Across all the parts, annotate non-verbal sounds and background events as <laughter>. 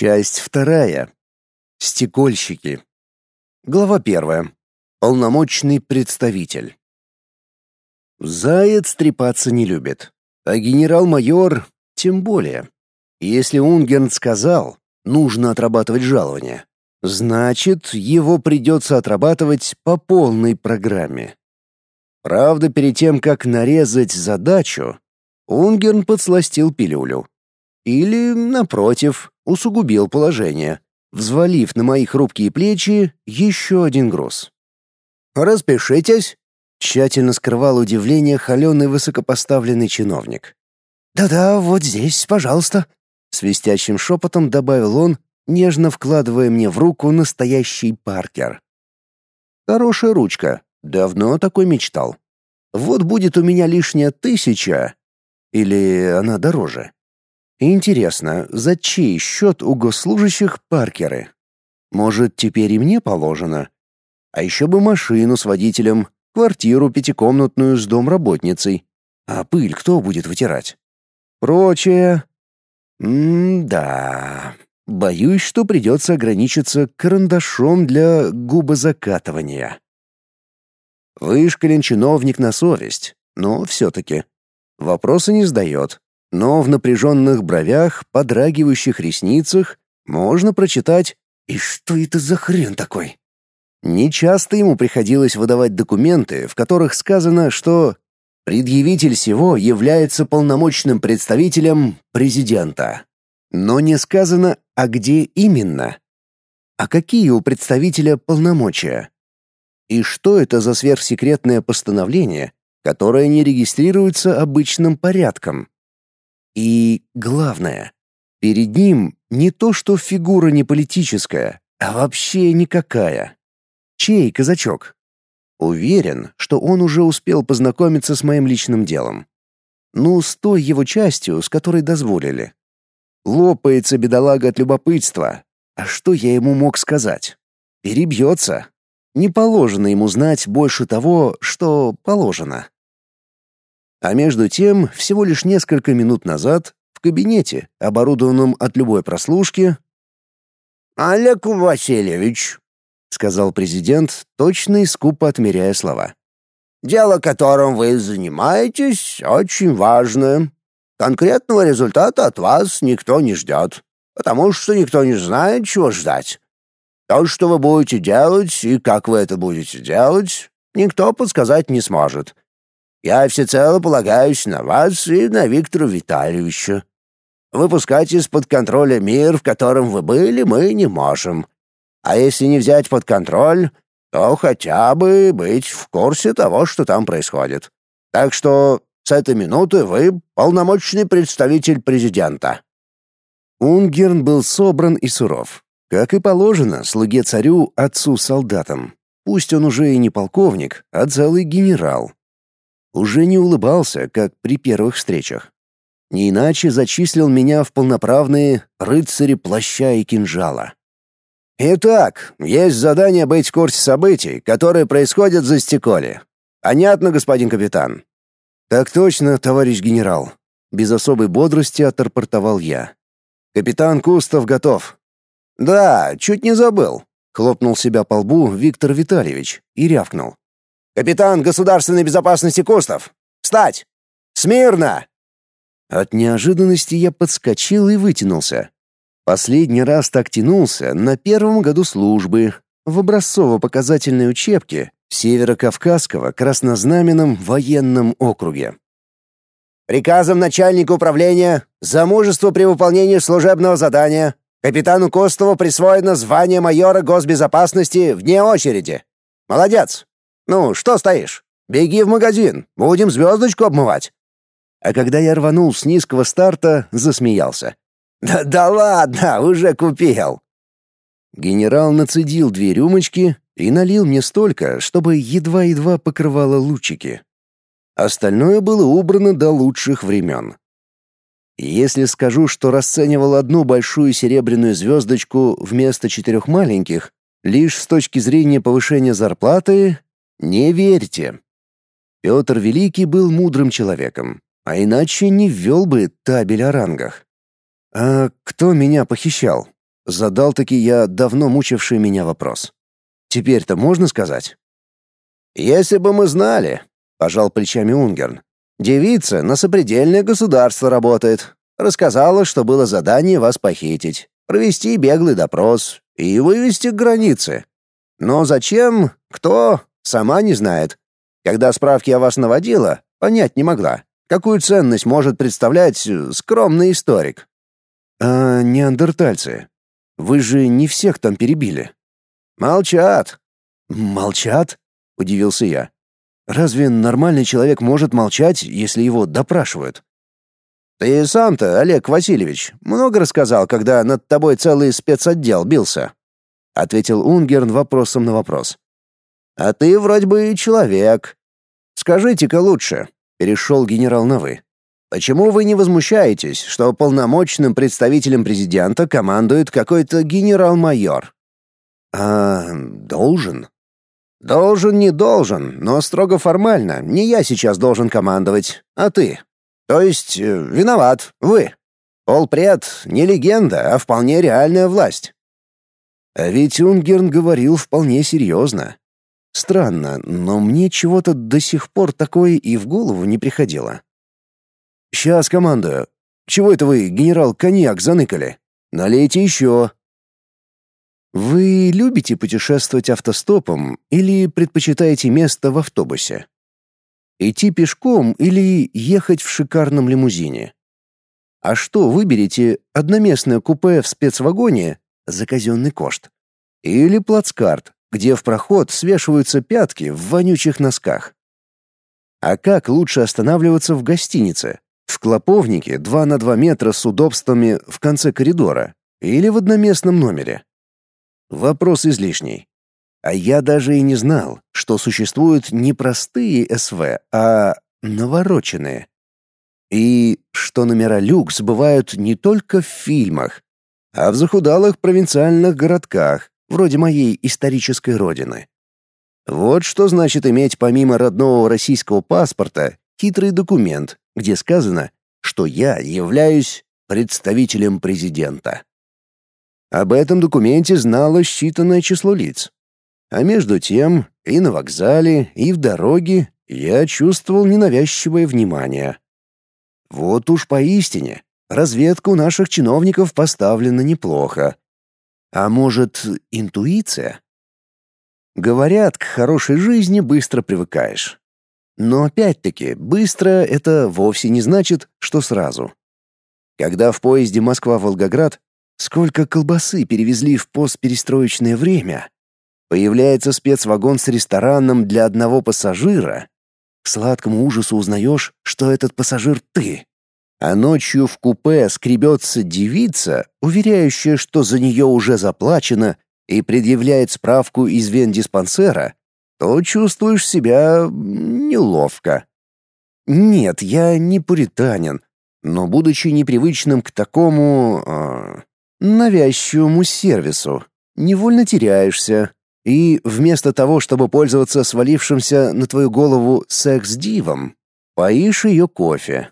Часть вторая. Стекольщики. Глава первая. Полномочный представитель. Заяц трепаться не любит, а генерал-майор тем более. Если Унгерн сказал, нужно отрабатывать жалование, значит, его придется отрабатывать по полной программе. Правда, перед тем, как нарезать задачу, Унгерн подсластил пилюлю. Или, напротив, усугубил положение, взвалив на мои хрупкие плечи еще один груз. «Распишитесь», — тщательно скрывал удивление холеный высокопоставленный чиновник. «Да-да, вот здесь, пожалуйста», — свистящим шепотом добавил он, нежно вкладывая мне в руку настоящий Паркер. «Хорошая ручка. Давно такой мечтал. Вот будет у меня лишняя тысяча. Или она дороже?» Интересно, за чей счет у госслужащих паркеры? Может, теперь и мне положено? А еще бы машину с водителем, квартиру пятикомнатную с домработницей. А пыль кто будет вытирать? Прочее... М-да... Боюсь, что придется ограничиться карандашом для губозакатывания. Вышкален чиновник на совесть, но все-таки. Вопросы не сдает, но в напряженных бровях, подрагивающих ресницах можно прочитать «И что это за хрен такой?». Нечасто ему приходилось выдавать документы, в которых сказано, что предъявитель всего является полномочным представителем президента. Но не сказано, а где именно. А какие у представителя полномочия? И что это за сверхсекретное постановление, которое не регистрируется обычным порядком? И главное, перед ним не то что фигура не политическая, а вообще никакая. Чей казачок? Уверен, что он уже успел познакомиться с моим личным делом. Ну, с той его частью, с которой дозволили. Лопается бедолага от любопытства. А что я ему мог сказать? Перебьется. Не положено ему знать больше того, что положено. А между тем, всего лишь несколько минут назад в кабинете, оборудованном от любой прослушки, «Олег Васильевич», — сказал президент, точно и скупо отмеряя слова. «Дело, которым вы занимаетесь, очень важное. Конкретного результата от вас никто не ждет, потому что никто не знает, чего ждать. То, что вы будете делать и как вы это будете делать, никто подсказать не сможет. Я всецело полагаюсь на вас и на Виктора Витальевича. Выпускать из-под контроля мир, в котором вы были, мы не можем. А если не взять под контроль, то хотя бы быть в курсе того, что там происходит. Так что с этой минуты вы полномочный представитель президента». Унгерн был собран и суров, как и положено слуге царю, отцу-солдатам. Пусть он уже и не полковник, а целый генерал уже не улыбался, как при первых встречах. Не иначе зачислил меня в полноправные рыцари плаща и кинжала. Итак, есть задание быть в курсе событий, которые происходят за стеколе. Понятно, господин капитан? Так точно, товарищ генерал. Без особой бодрости отрапортовал я. Капитан Кустов готов. Да, чуть не забыл. Хлопнул себя по лбу Виктор Витальевич и рявкнул. Капитан государственной безопасности Кустов! Встать! Смирно!» От неожиданности я подскочил и вытянулся. Последний раз так тянулся на первом году службы в образцово-показательной учебке Северо-Кавказского краснознаменном военном округе. Приказом начальника управления за мужество при выполнении служебного задания капитану Костову присвоено звание майора госбезопасности вне очереди. Молодец! Ну, что стоишь? Беги в магазин, будем звездочку обмывать. А когда я рванул с низкого старта, засмеялся. Да, да ладно, уже купил. Генерал нацедил две рюмочки и налил мне столько, чтобы едва-едва покрывало лучики. Остальное было убрано до лучших времен. Если скажу, что расценивал одну большую серебряную звездочку вместо четырех маленьких, лишь с точки зрения повышения зарплаты, не верьте. Петр Великий был мудрым человеком, а иначе не ввел бы табель о рангах. А кто меня похищал? Задал-таки я давно мучивший меня вопрос. Теперь-то можно сказать? «Если бы мы знали», — пожал плечами Унгерн. «Девица на сопредельное государство работает. Рассказала, что было задание вас похитить, провести беглый допрос и вывести к границе. Но зачем, кто, сама не знает. Когда справки о вас наводила, понять не могла, какую ценность может представлять э, скромный историк. А неандертальцы? Вы же не всех там перебили. Молчат. Молчат? удивился я. Разве нормальный человек может молчать, если его допрашивают? Ты сам-то, Олег Васильевич, много рассказал, когда над тобой целый спецотдел бился, ответил Унгерн вопросом на вопрос. А ты вроде бы человек. Скажите-ка лучше, перешел генерал на вы. Почему вы не возмущаетесь, что полномочным представителем президента командует какой-то генерал-майор? А должен? Должен, не должен, но строго формально. Не я сейчас должен командовать, а ты. То есть, э, виноват, вы. Полпред не легенда, а вполне реальная власть. А ведь Унгерн говорил вполне серьезно. Странно, но мне чего-то до сих пор такое и в голову не приходило. «Сейчас, командую. Чего это вы, генерал, коньяк заныкали? Налейте еще». «Вы любите путешествовать автостопом или предпочитаете место в автобусе? Идти пешком или ехать в шикарном лимузине? А что выберете, одноместное купе в спецвагоне за казенный кошт? Или плацкарт, где в проход свешиваются пятки в вонючих носках. А как лучше останавливаться в гостинице? В клоповнике 2 на 2 метра с удобствами в конце коридора или в одноместном номере? Вопрос излишний. А я даже и не знал, что существуют не простые СВ, а навороченные. И что номера люкс бывают не только в фильмах, а в захудалых провинциальных городках, вроде моей исторической родины. Вот что значит иметь помимо родного российского паспорта хитрый документ, где сказано, что я являюсь представителем президента. Об этом документе знало считанное число лиц. А между тем и на вокзале, и в дороге я чувствовал ненавязчивое внимание. Вот уж поистине, разведка у наших чиновников поставлена неплохо, а может, интуиция? Говорят, к хорошей жизни быстро привыкаешь. Но опять-таки, быстро — это вовсе не значит, что сразу. Когда в поезде Москва-Волгоград сколько колбасы перевезли в постперестроечное время, появляется спецвагон с рестораном для одного пассажира, к сладкому ужасу узнаешь, что этот пассажир ты. А ночью в купе скребется девица, уверяющая, что за нее уже заплачено, и предъявляет справку из вендиспансера, то чувствуешь себя неловко. Нет, я не пуританин, но будучи непривычным к такому э, навязчивому сервису, невольно теряешься, и вместо того, чтобы пользоваться свалившимся на твою голову секс-дивом, поишь ее кофе.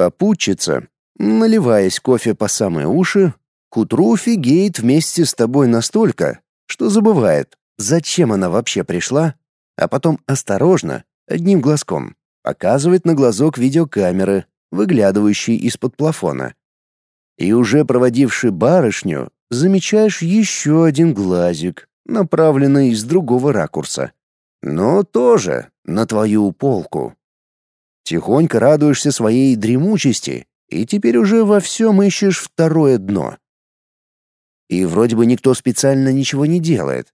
Попутчица, наливаясь кофе по самые уши, к утру фигеет вместе с тобой настолько, что забывает, зачем она вообще пришла, а потом осторожно, одним глазком, показывает на глазок видеокамеры, выглядывающей из-под плафона. И уже проводивший барышню, замечаешь еще один глазик, направленный из другого ракурса. Но тоже на твою полку. Тихонько радуешься своей дремучести, и теперь уже во всем ищешь второе дно. И вроде бы никто специально ничего не делает.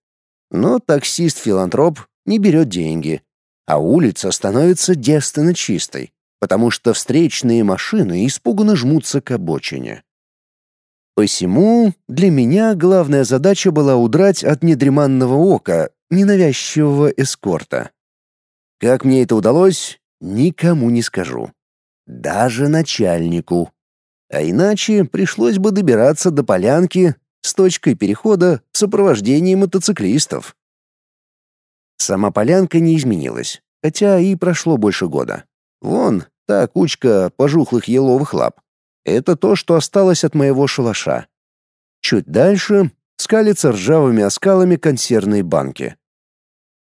Но таксист-филантроп не берет деньги, а улица становится девственно чистой, потому что встречные машины испуганно жмутся к обочине. Посему для меня главная задача была удрать от недреманного ока ненавязчивого эскорта. Как мне это удалось, Никому не скажу. Даже начальнику. А иначе пришлось бы добираться до полянки с точкой перехода в сопровождении мотоциклистов. Сама полянка не изменилась, хотя и прошло больше года. Вон, та кучка пожухлых еловых лап. Это то, что осталось от моего шалаша. Чуть дальше скалятся ржавыми оскалами консервные банки.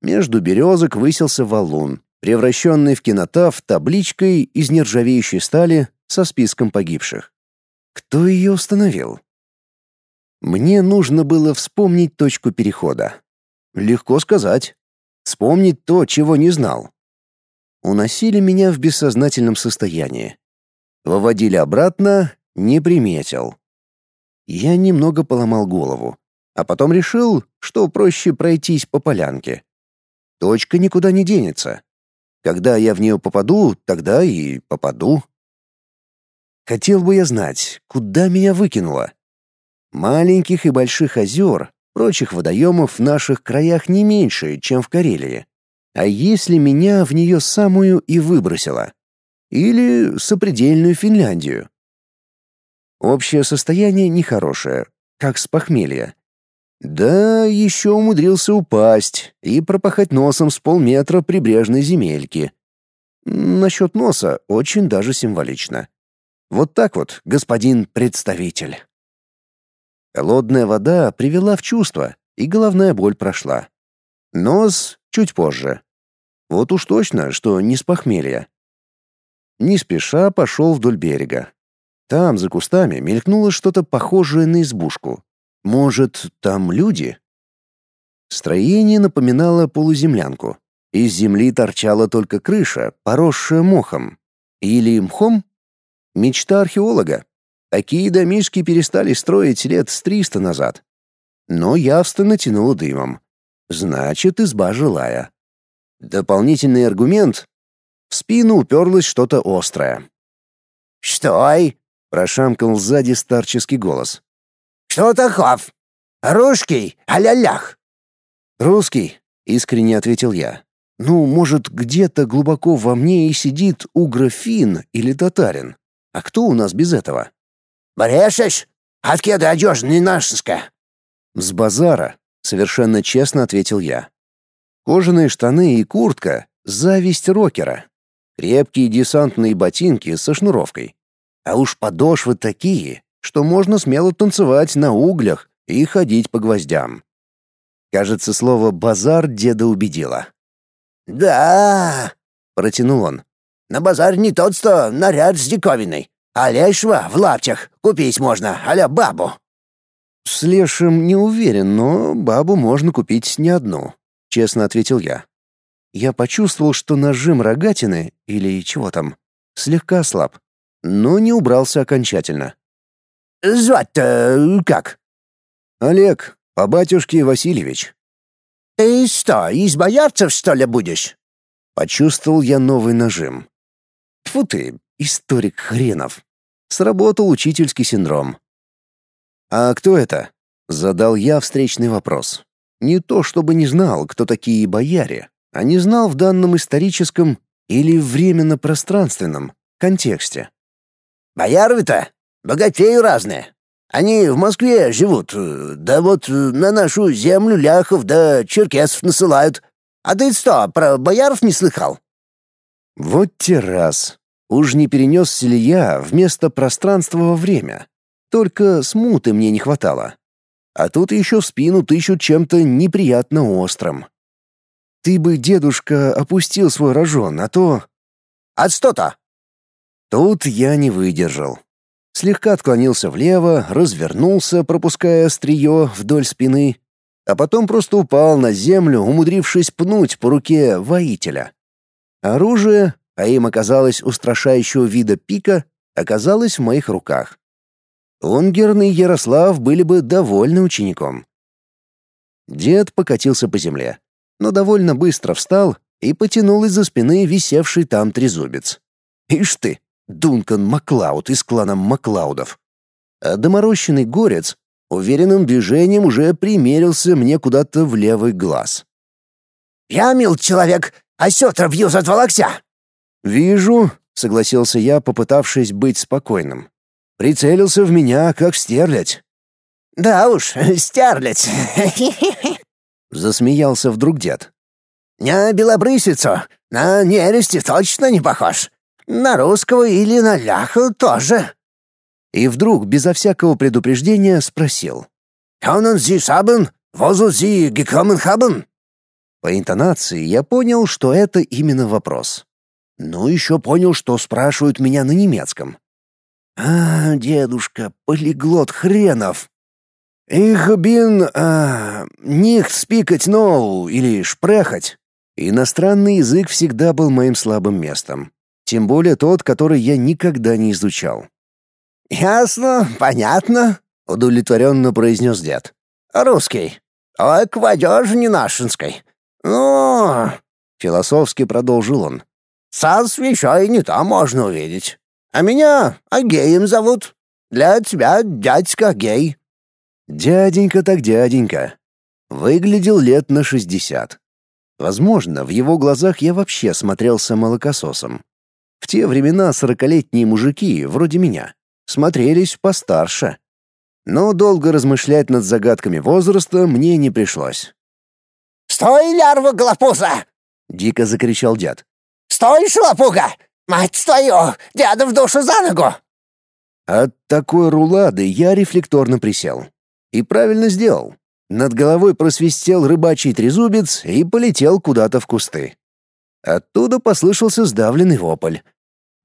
Между березок высился валун, превращенный в кинотав табличкой из нержавеющей стали со списком погибших. Кто ее установил? Мне нужно было вспомнить точку перехода. Легко сказать. Вспомнить то, чего не знал. Уносили меня в бессознательном состоянии. Выводили обратно, не приметил. Я немного поломал голову, а потом решил, что проще пройтись по полянке. Точка никуда не денется. Когда я в нее попаду, тогда и попаду. Хотел бы я знать, куда меня выкинуло. Маленьких и больших озер, прочих водоемов в наших краях не меньше, чем в Карелии. А если меня в нее самую и выбросило? Или сопредельную Финляндию? Общее состояние нехорошее, как с похмелья. Да, еще умудрился упасть и пропахать носом с полметра прибрежной земельки. Насчет носа очень даже символично. Вот так вот, господин представитель. Холодная вода привела в чувство, и головная боль прошла. Нос чуть позже. Вот уж точно, что не с похмелья. Не спеша пошел вдоль берега. Там, за кустами, мелькнуло что-то похожее на избушку. Может, там люди? Строение напоминало полуземлянку. Из земли торчала только крыша, поросшая мохом. Или мхом? Мечта археолога. Такие домишки перестали строить лет с триста назад. Но явственно тянуло дымом. Значит, изба жилая. Дополнительный аргумент. В спину уперлось что-то острое. «Стой!» — прошамкал сзади старческий голос. «Что таков? Русский, а-ля-лях!» «Русский», — искренне ответил я. «Ну, может, где-то глубоко во мне и сидит угрофин или татарин. А кто у нас без этого?» «Брешешь? Откуда одежда не нашинская?» «С базара», — совершенно честно ответил я. Кожаные штаны и куртка — зависть рокера. Крепкие десантные ботинки со шнуровкой. А уж подошвы такие, что можно смело танцевать на углях и ходить по гвоздям. Кажется, слово «базар» деда убедило. «Да», — протянул он. «На базар не тот, что наряд с диковиной, а лешего в лаптях купить можно, а бабу». «С лешим не уверен, но бабу можно купить не одну», — честно ответил я. Я почувствовал, что нажим рогатины, или чего там, слегка слаб, но не убрался окончательно. «Звать-то как?» «Олег, по батюшке Васильевич». «Ты что, из боярцев, что ли, будешь?» Почувствовал я новый нажим. Тьфу ты, историк хренов. Сработал учительский синдром. «А кто это?» — задал я встречный вопрос. Не то чтобы не знал, кто такие бояре, а не знал в данном историческом или временно-пространственном контексте. «Бояры-то богатеи разные. Они в Москве живут, да вот на нашу землю ляхов да черкесов насылают. А ты что, про бояров не слыхал?» Вот те раз. Уж не перенесся ли я вместо пространства во время? Только смуты мне не хватало. А тут еще в спину тычут чем-то неприятно острым. Ты бы, дедушка, опустил свой рожон, а то... А что-то? Тут я не выдержал. Слегка отклонился влево, развернулся, пропуская острие вдоль спины, а потом просто упал на землю, умудрившись пнуть по руке воителя. Оружие, а им оказалось устрашающего вида пика, оказалось в моих руках. Унгерн и Ярослав были бы довольны учеником. Дед покатился по земле, но довольно быстро встал и потянул из-за спины висевший там трезубец. Ишь ты, Дункан Маклауд из клана Маклаудов. А доморощенный горец уверенным движением уже примерился мне куда-то в левый глаз. «Я мил человек, а сетра бью за два локтя!» «Вижу», — согласился я, попытавшись быть спокойным. Прицелился в меня, как стерлядь. «Да уж, <laughs> стерлядь!» <laughs> Засмеялся вдруг дед. «На белобрысицу, на нерести точно не похож. На русского или на ляху тоже». И вдруг, безо всякого предупреждения, спросил. «Können Sie sagen, wo Sie gekommen haben?» По интонации я понял, что это именно вопрос. Ну, еще понял, что спрашивают меня на немецком. «А, дедушка, полиглот хренов!» «Их бин... А, них спикать ноу или шпрехать». Иностранный язык всегда был моим слабым местом. Тем более тот, который я никогда не изучал. «Ясно, понятно», — удовлетворенно произнес дед. «Русский. Ой, к не нашинской. Ну...» — философски продолжил он. «Сас вещей не там можно увидеть. А меня Агеем зовут. Для тебя дядька Гей». Дяденька так дяденька. Выглядел лет на шестьдесят. Возможно, в его глазах я вообще смотрелся молокососом. В те времена сорокалетние мужики, вроде меня, смотрелись постарше. Но долго размышлять над загадками возраста мне не пришлось. «Стой, лярва голопуза!» — дико закричал дед. «Стой, шалопуга! Мать твою, деда в душу за ногу!» От такой рулады я рефлекторно присел. И правильно сделал. Над головой просвистел рыбачий трезубец и полетел куда-то в кусты. Оттуда послышался сдавленный вопль.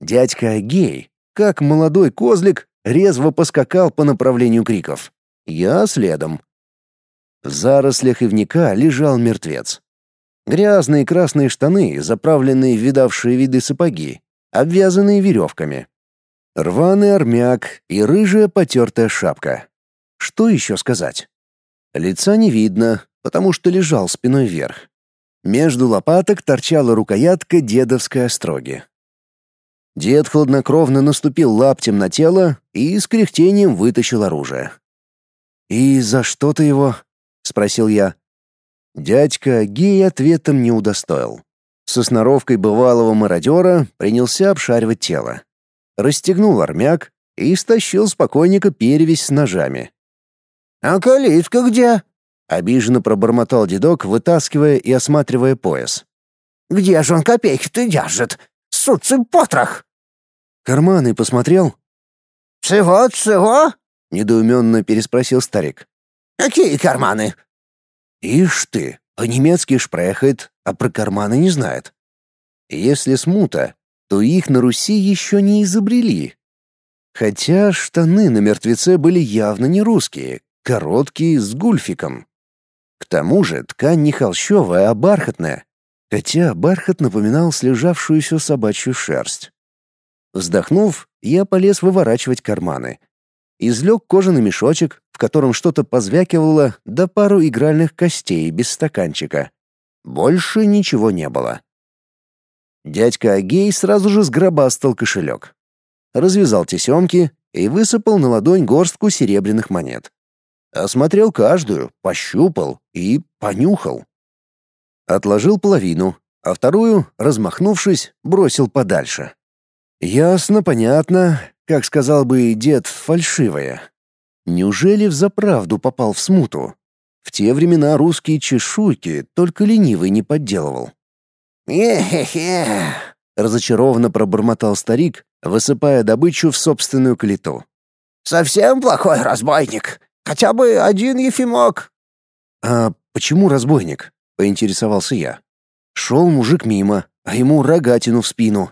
Дядька гей, как молодой козлик, резво поскакал по направлению криков. Я следом. В зарослях ивника лежал мертвец. Грязные красные штаны, заправленные в видавшие виды сапоги, обвязанные веревками. Рваный армяк и рыжая потертая шапка. Что еще сказать? Лица не видно, потому что лежал спиной вверх. Между лопаток торчала рукоятка дедовской остроги. Дед хладнокровно наступил лаптем на тело и с кряхтением вытащил оружие. «И за что ты его?» — спросил я. Дядька Гей ответом не удостоил. Со сноровкой бывалого мародера принялся обшаривать тело. Расстегнул армяк и стащил с покойника перевязь с ножами. «А калитка где?» — обиженно пробормотал дедок, вытаскивая и осматривая пояс. «Где же он копейки-то держит? Суцый потрох!» «Карманы посмотрел?» «Всего-всего?» — недоуменно переспросил старик. «Какие карманы?» «Ишь ты, по-немецки шпрехает, а про карманы не знает. Если смута, то их на Руси еще не изобрели. Хотя штаны на мертвеце были явно не русские, короткий, с гульфиком. К тому же ткань не холщовая, а бархатная, хотя бархат напоминал слежавшуюся собачью шерсть. Вздохнув, я полез выворачивать карманы. Излег кожаный мешочек, в котором что-то позвякивало, да пару игральных костей без стаканчика. Больше ничего не было. Дядька Агей сразу же сгробастал кошелек. Развязал тесемки и высыпал на ладонь горстку серебряных монет. Осмотрел каждую, пощупал и понюхал. Отложил половину, а вторую, размахнувшись, бросил подальше. Ясно, понятно, как сказал бы дед, фальшивая. Неужели взаправду попал в смуту? В те времена русские чешуйки только ленивый не подделывал. «Е-хе-хе!» — разочарованно пробормотал старик, высыпая добычу в собственную клету. «Совсем плохой разбойник. Хотя бы один Ефимок». «А почему разбойник?» — поинтересовался я. Шел мужик мимо, а ему рогатину в спину.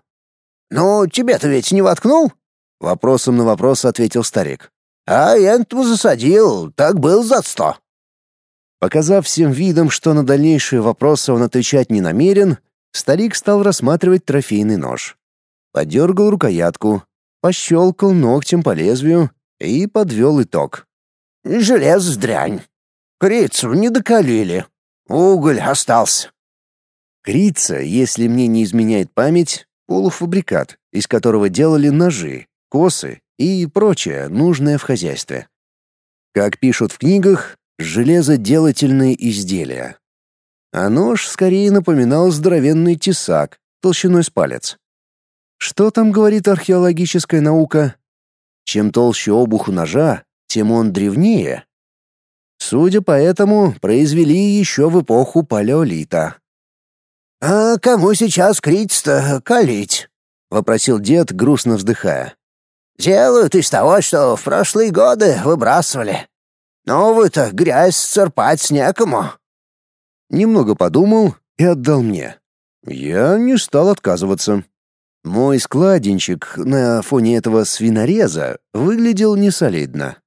«Ну, тебе-то ведь не воткнул?» Вопросом на вопрос ответил старик. «А энтому засадил, так был за сто». Показав всем видом, что на дальнейшие вопросы он отвечать не намерен, старик стал рассматривать трофейный нож. Подергал рукоятку, пощелкал ногтем по лезвию и подвел итог. Железо дрянь. Крицу не докалили. Уголь остался. Крица, если мне не изменяет память, полуфабрикат, из которого делали ножи, косы и прочее, нужное в хозяйстве. Как пишут в книгах, железоделательные изделия. А нож скорее напоминал здоровенный тесак, толщиной с палец. Что там говорит археологическая наука? Чем толще обух у ножа, тем он древнее. Судя по этому, произвели еще в эпоху палеолита. «А кому сейчас крить-то калить?» — вопросил дед, грустно вздыхая. Делают из того, что в прошлые годы выбрасывали. Новую-то грязь церпать некому». Немного подумал и отдал мне. Я не стал отказываться. Мой складенчик на фоне этого свинореза выглядел несолидно.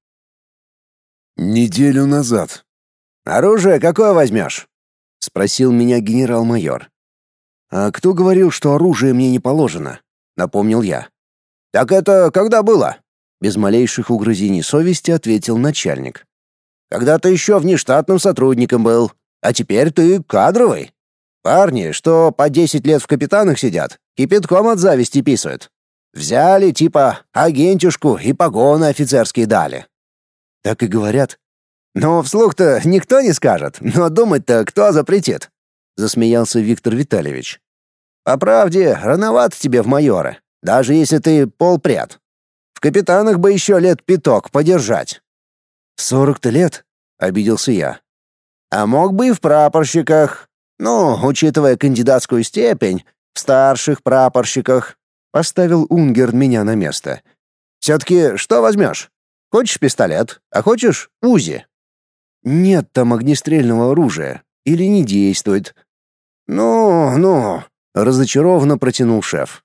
«Неделю назад». «Оружие какое возьмешь?» — спросил меня генерал-майор. «А кто говорил, что оружие мне не положено?» — напомнил я. «Так это когда было?» Без малейших угрызений совести ответил начальник. «Когда ты еще внештатным сотрудником был, а теперь ты кадровый. Парни, что по десять лет в капитанах сидят, кипятком от зависти писают. Взяли, типа, агентюшку и погоны офицерские дали. Так и говорят. Но вслух-то никто не скажет, но думать-то кто запретит? Засмеялся Виктор Витальевич. По правде, рановато тебе в майоры, даже если ты полпряд. В капитанах бы еще лет пяток подержать. Сорок-то лет, обиделся я. А мог бы и в прапорщиках. Ну, учитывая кандидатскую степень, в старших прапорщиках. Поставил Унгер меня на место. Все-таки что возьмешь? Хочешь пистолет, а хочешь УЗИ? Нет там огнестрельного оружия. Или не действует. Ну, ну, разочарованно протянул шеф.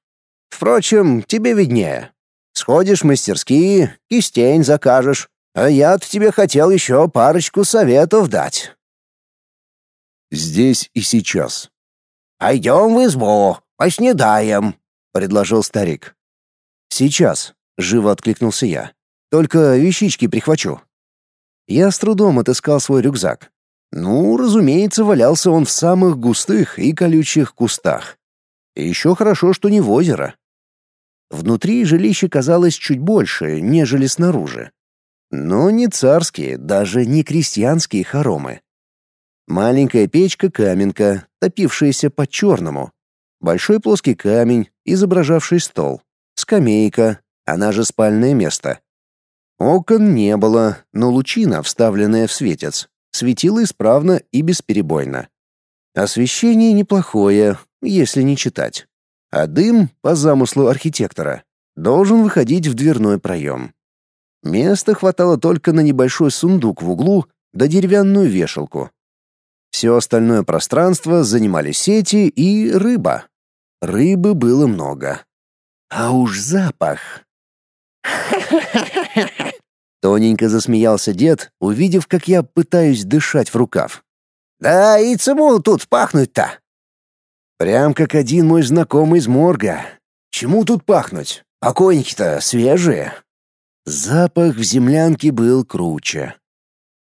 Впрочем, тебе виднее. Сходишь в мастерские, кистень закажешь. А я-то тебе хотел еще парочку советов дать. Здесь и сейчас. «Пойдем в избу, поснедаем», — предложил старик. «Сейчас», — живо откликнулся я. Только вещички прихвачу. Я с трудом отыскал свой рюкзак. Ну, разумеется, валялся он в самых густых и колючих кустах. Еще хорошо, что не в озеро. Внутри жилище казалось чуть больше, нежели снаружи. Но не царские, даже не крестьянские хоромы. Маленькая печка-каменка, топившаяся по-черному. Большой плоский камень, изображавший стол. Скамейка, она же спальное место. Окон не было, но лучина, вставленная в светец, светила исправно и бесперебойно. Освещение неплохое, если не читать. А дым, по замыслу архитектора, должен выходить в дверной проем. Места хватало только на небольшой сундук в углу да деревянную вешалку. Все остальное пространство занимали сети и рыба. Рыбы было много. А уж запах. <laughs> Тоненько засмеялся дед, увидев, как я пытаюсь дышать в рукав. «Да и чему тут пахнуть-то?» «Прям как один мой знакомый из морга. Чему тут пахнуть? Покойники-то свежие». Запах в землянке был круче.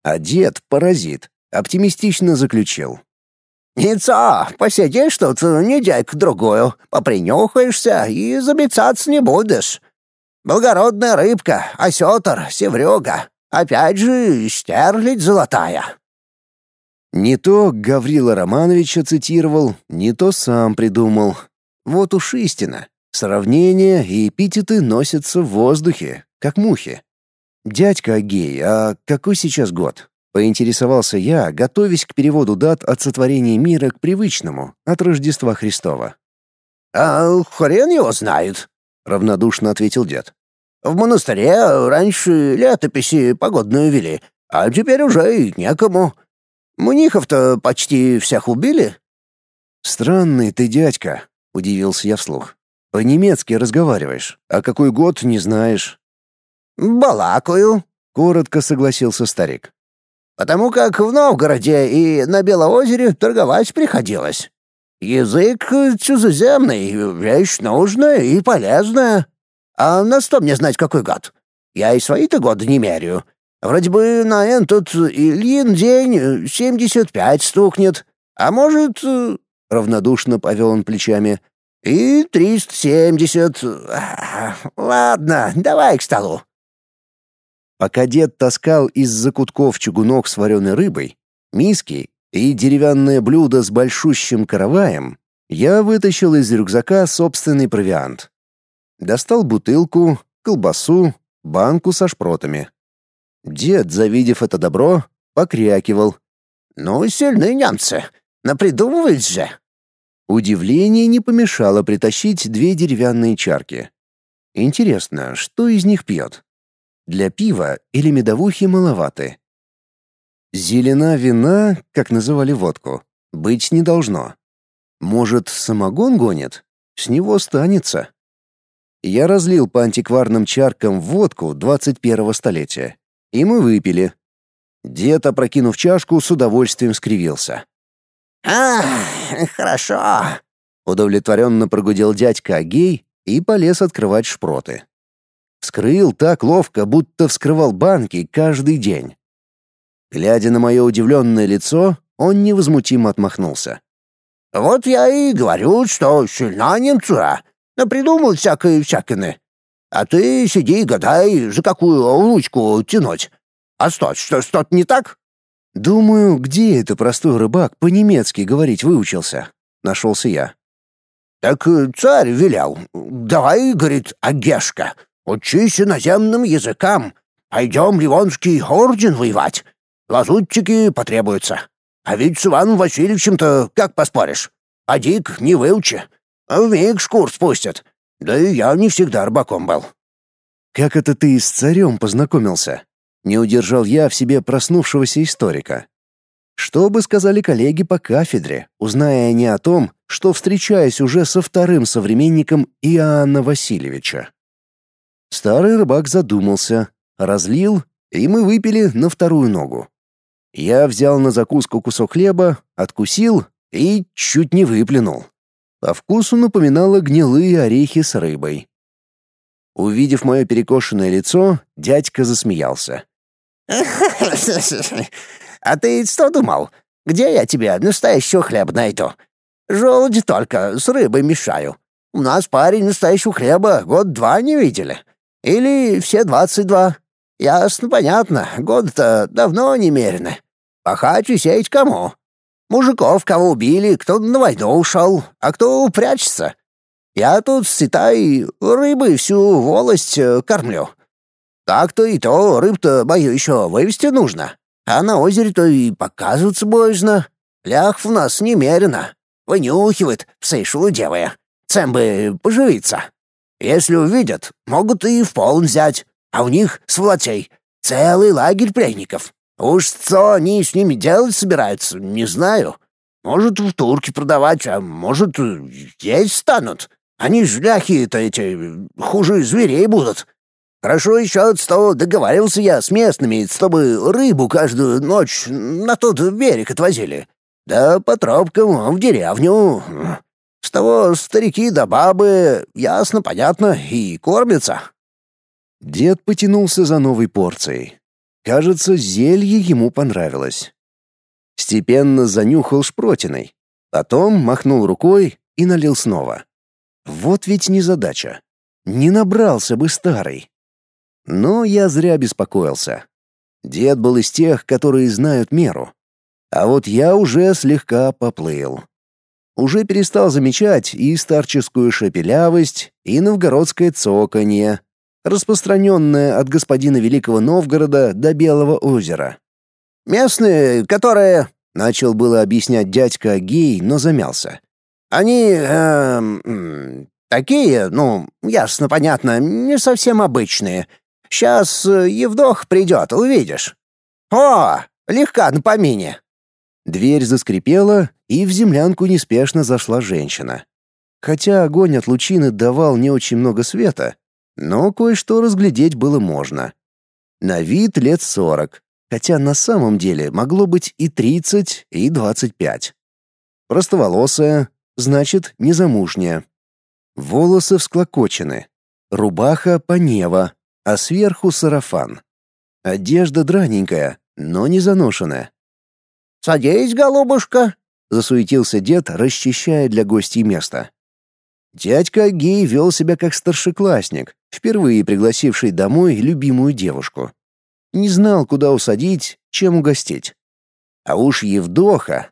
А дед, паразит, оптимистично заключил. «Ница, посидишь тут недельку-другую, попринюхаешься и забицаться не будешь. Благородная рыбка, осетр, севрюга. Опять же, стерлядь золотая». Не то Гаврила Романовича цитировал, не то сам придумал. Вот уж истина. Сравнения и эпитеты носятся в воздухе, как мухи. «Дядька Агей, а какой сейчас год?» Поинтересовался я, готовясь к переводу дат от сотворения мира к привычному, от Рождества Христова. «А хрен его знает», — равнодушно ответил дед. «В монастыре раньше летописи погодную вели, а теперь уже и некому. Мнихов-то почти всех убили». «Странный ты дядька», — удивился я вслух. «По-немецки разговариваешь, а какой год не знаешь». «Балакаю», — коротко согласился старик. «Потому как в Новгороде и на Белоозере торговать приходилось. Язык чужеземный, вещь нужная и полезная. А на что мне знать, какой год? Я и свои-то годы не меряю. Вроде бы на этот Ильин день семьдесят пять стукнет, а может...» — равнодушно повел он плечами. «И триста семьдесят. Ладно, давай к столу». Пока дед таскал из закутков чугунок с вареной рыбой, миски и деревянное блюдо с большущим караваем, я вытащил из рюкзака собственный провиант. Достал бутылку, колбасу, банку со шпротами. Дед, завидев это добро, покрякивал. «Ну, сильные немцы, напридумывают же!» Удивление не помешало притащить две деревянные чарки. Интересно, что из них пьет? Для пива или медовухи маловаты? Зелена вина, как называли водку, быть не должно. Может, самогон гонит? С него станется. Я разлил по антикварным чаркам водку 21-го столетия. И мы выпили. Дед, опрокинув чашку, с удовольствием скривился. «А, хорошо!» Удовлетворенно прогудел дядька Агей и полез открывать шпроты. Скрыл так ловко, будто вскрывал банки каждый день. Глядя на мое удивленное лицо, он невозмутимо отмахнулся. «Вот я и говорю, что сильна немца. Придумал всякое всякины. А ты сиди и гадай, за какую ручку тянуть. А что, что, что-то не так?» «Думаю, где это простой рыбак по-немецки говорить выучился?» — нашелся я. «Так царь велел. Давай, — говорит, — Агешка, учись иноземным языкам. Пойдем Ливонский орден воевать. Лазутчики потребуются. А ведь с Иваном Васильевичем-то как поспоришь? А дик не выучи. А вмиг шкур спустят. Да и я не всегда рыбаком был». «Как это ты с царем познакомился?» Не удержал я в себе проснувшегося историка. Что бы сказали коллеги по кафедре, узная они о том, что встречаюсь уже со вторым современником Иоанна Васильевича? Старый рыбак задумался, разлил, и мы выпили на вторую ногу. Я взял на закуску кусок хлеба, откусил и чуть не выплюнул. По вкусу напоминало гнилые орехи с рыбой. Увидев мое перекошенное лицо, дядька засмеялся. «А ты что думал? Где я тебе настоящего хлеба найду? Желуди только с рыбой мешаю. У нас парень настоящего хлеба год-два не видели. Или все двадцать два. Ясно, понятно, годы-то давно немерены. Пахать и сеять кому? Мужиков кого убили, кто на войну ушел, а кто прячется. Я тут, ситай, рыбы всю волость э, кормлю. Так-то и то рыб-то мою еще вывести нужно. А на озере-то и показываться боязно. Лях в нас немерено. Вынюхивает, псы шелудевые. Цем бы поживиться. Если увидят, могут и в полн взять. А у них, сволочей, целый лагерь пленников. Уж что они с ними делать собираются, не знаю. Может, в турки продавать, а может, есть станут. Они ж ляхи-то эти хуже зверей будут. Хорошо еще, что договаривался я с местными, чтобы рыбу каждую ночь на тот берег отвозили. Да по тропкам в деревню. С того старики да бабы, ясно, понятно, и кормятся. Дед потянулся за новой порцией. Кажется, зелье ему понравилось. Степенно занюхал шпротиной, потом махнул рукой и налил снова. Вот ведь незадача. Не набрался бы старый. Но я зря беспокоился. Дед был из тех, которые знают меру. А вот я уже слегка поплыл. Уже перестал замечать и старческую шепелявость, и новгородское цоканье, распространенное от господина Великого Новгорода до Белого озера. «Местные, которые...» — начал было объяснять дядька Гей, но замялся. «Они... Э, такие, ну, ясно, понятно, не совсем обычные. Сейчас э, Евдох придет, увидишь. О, легка на помине. Дверь заскрипела, и в землянку неспешно зашла женщина. Хотя огонь от лучины давал не очень много света, но кое-что разглядеть было можно. На вид лет сорок, хотя на самом деле могло быть и тридцать, и двадцать пять. Простоволосая, значит, незамужняя. Волосы всклокочены, рубаха понева, а сверху сарафан. Одежда драненькая, но не заношенная. «Садись, голубушка!» — засуетился дед, расчищая для гостей место. Дядька Гей вел себя как старшеклассник, впервые пригласивший домой любимую девушку. Не знал, куда усадить, чем угостить. А уж Евдоха...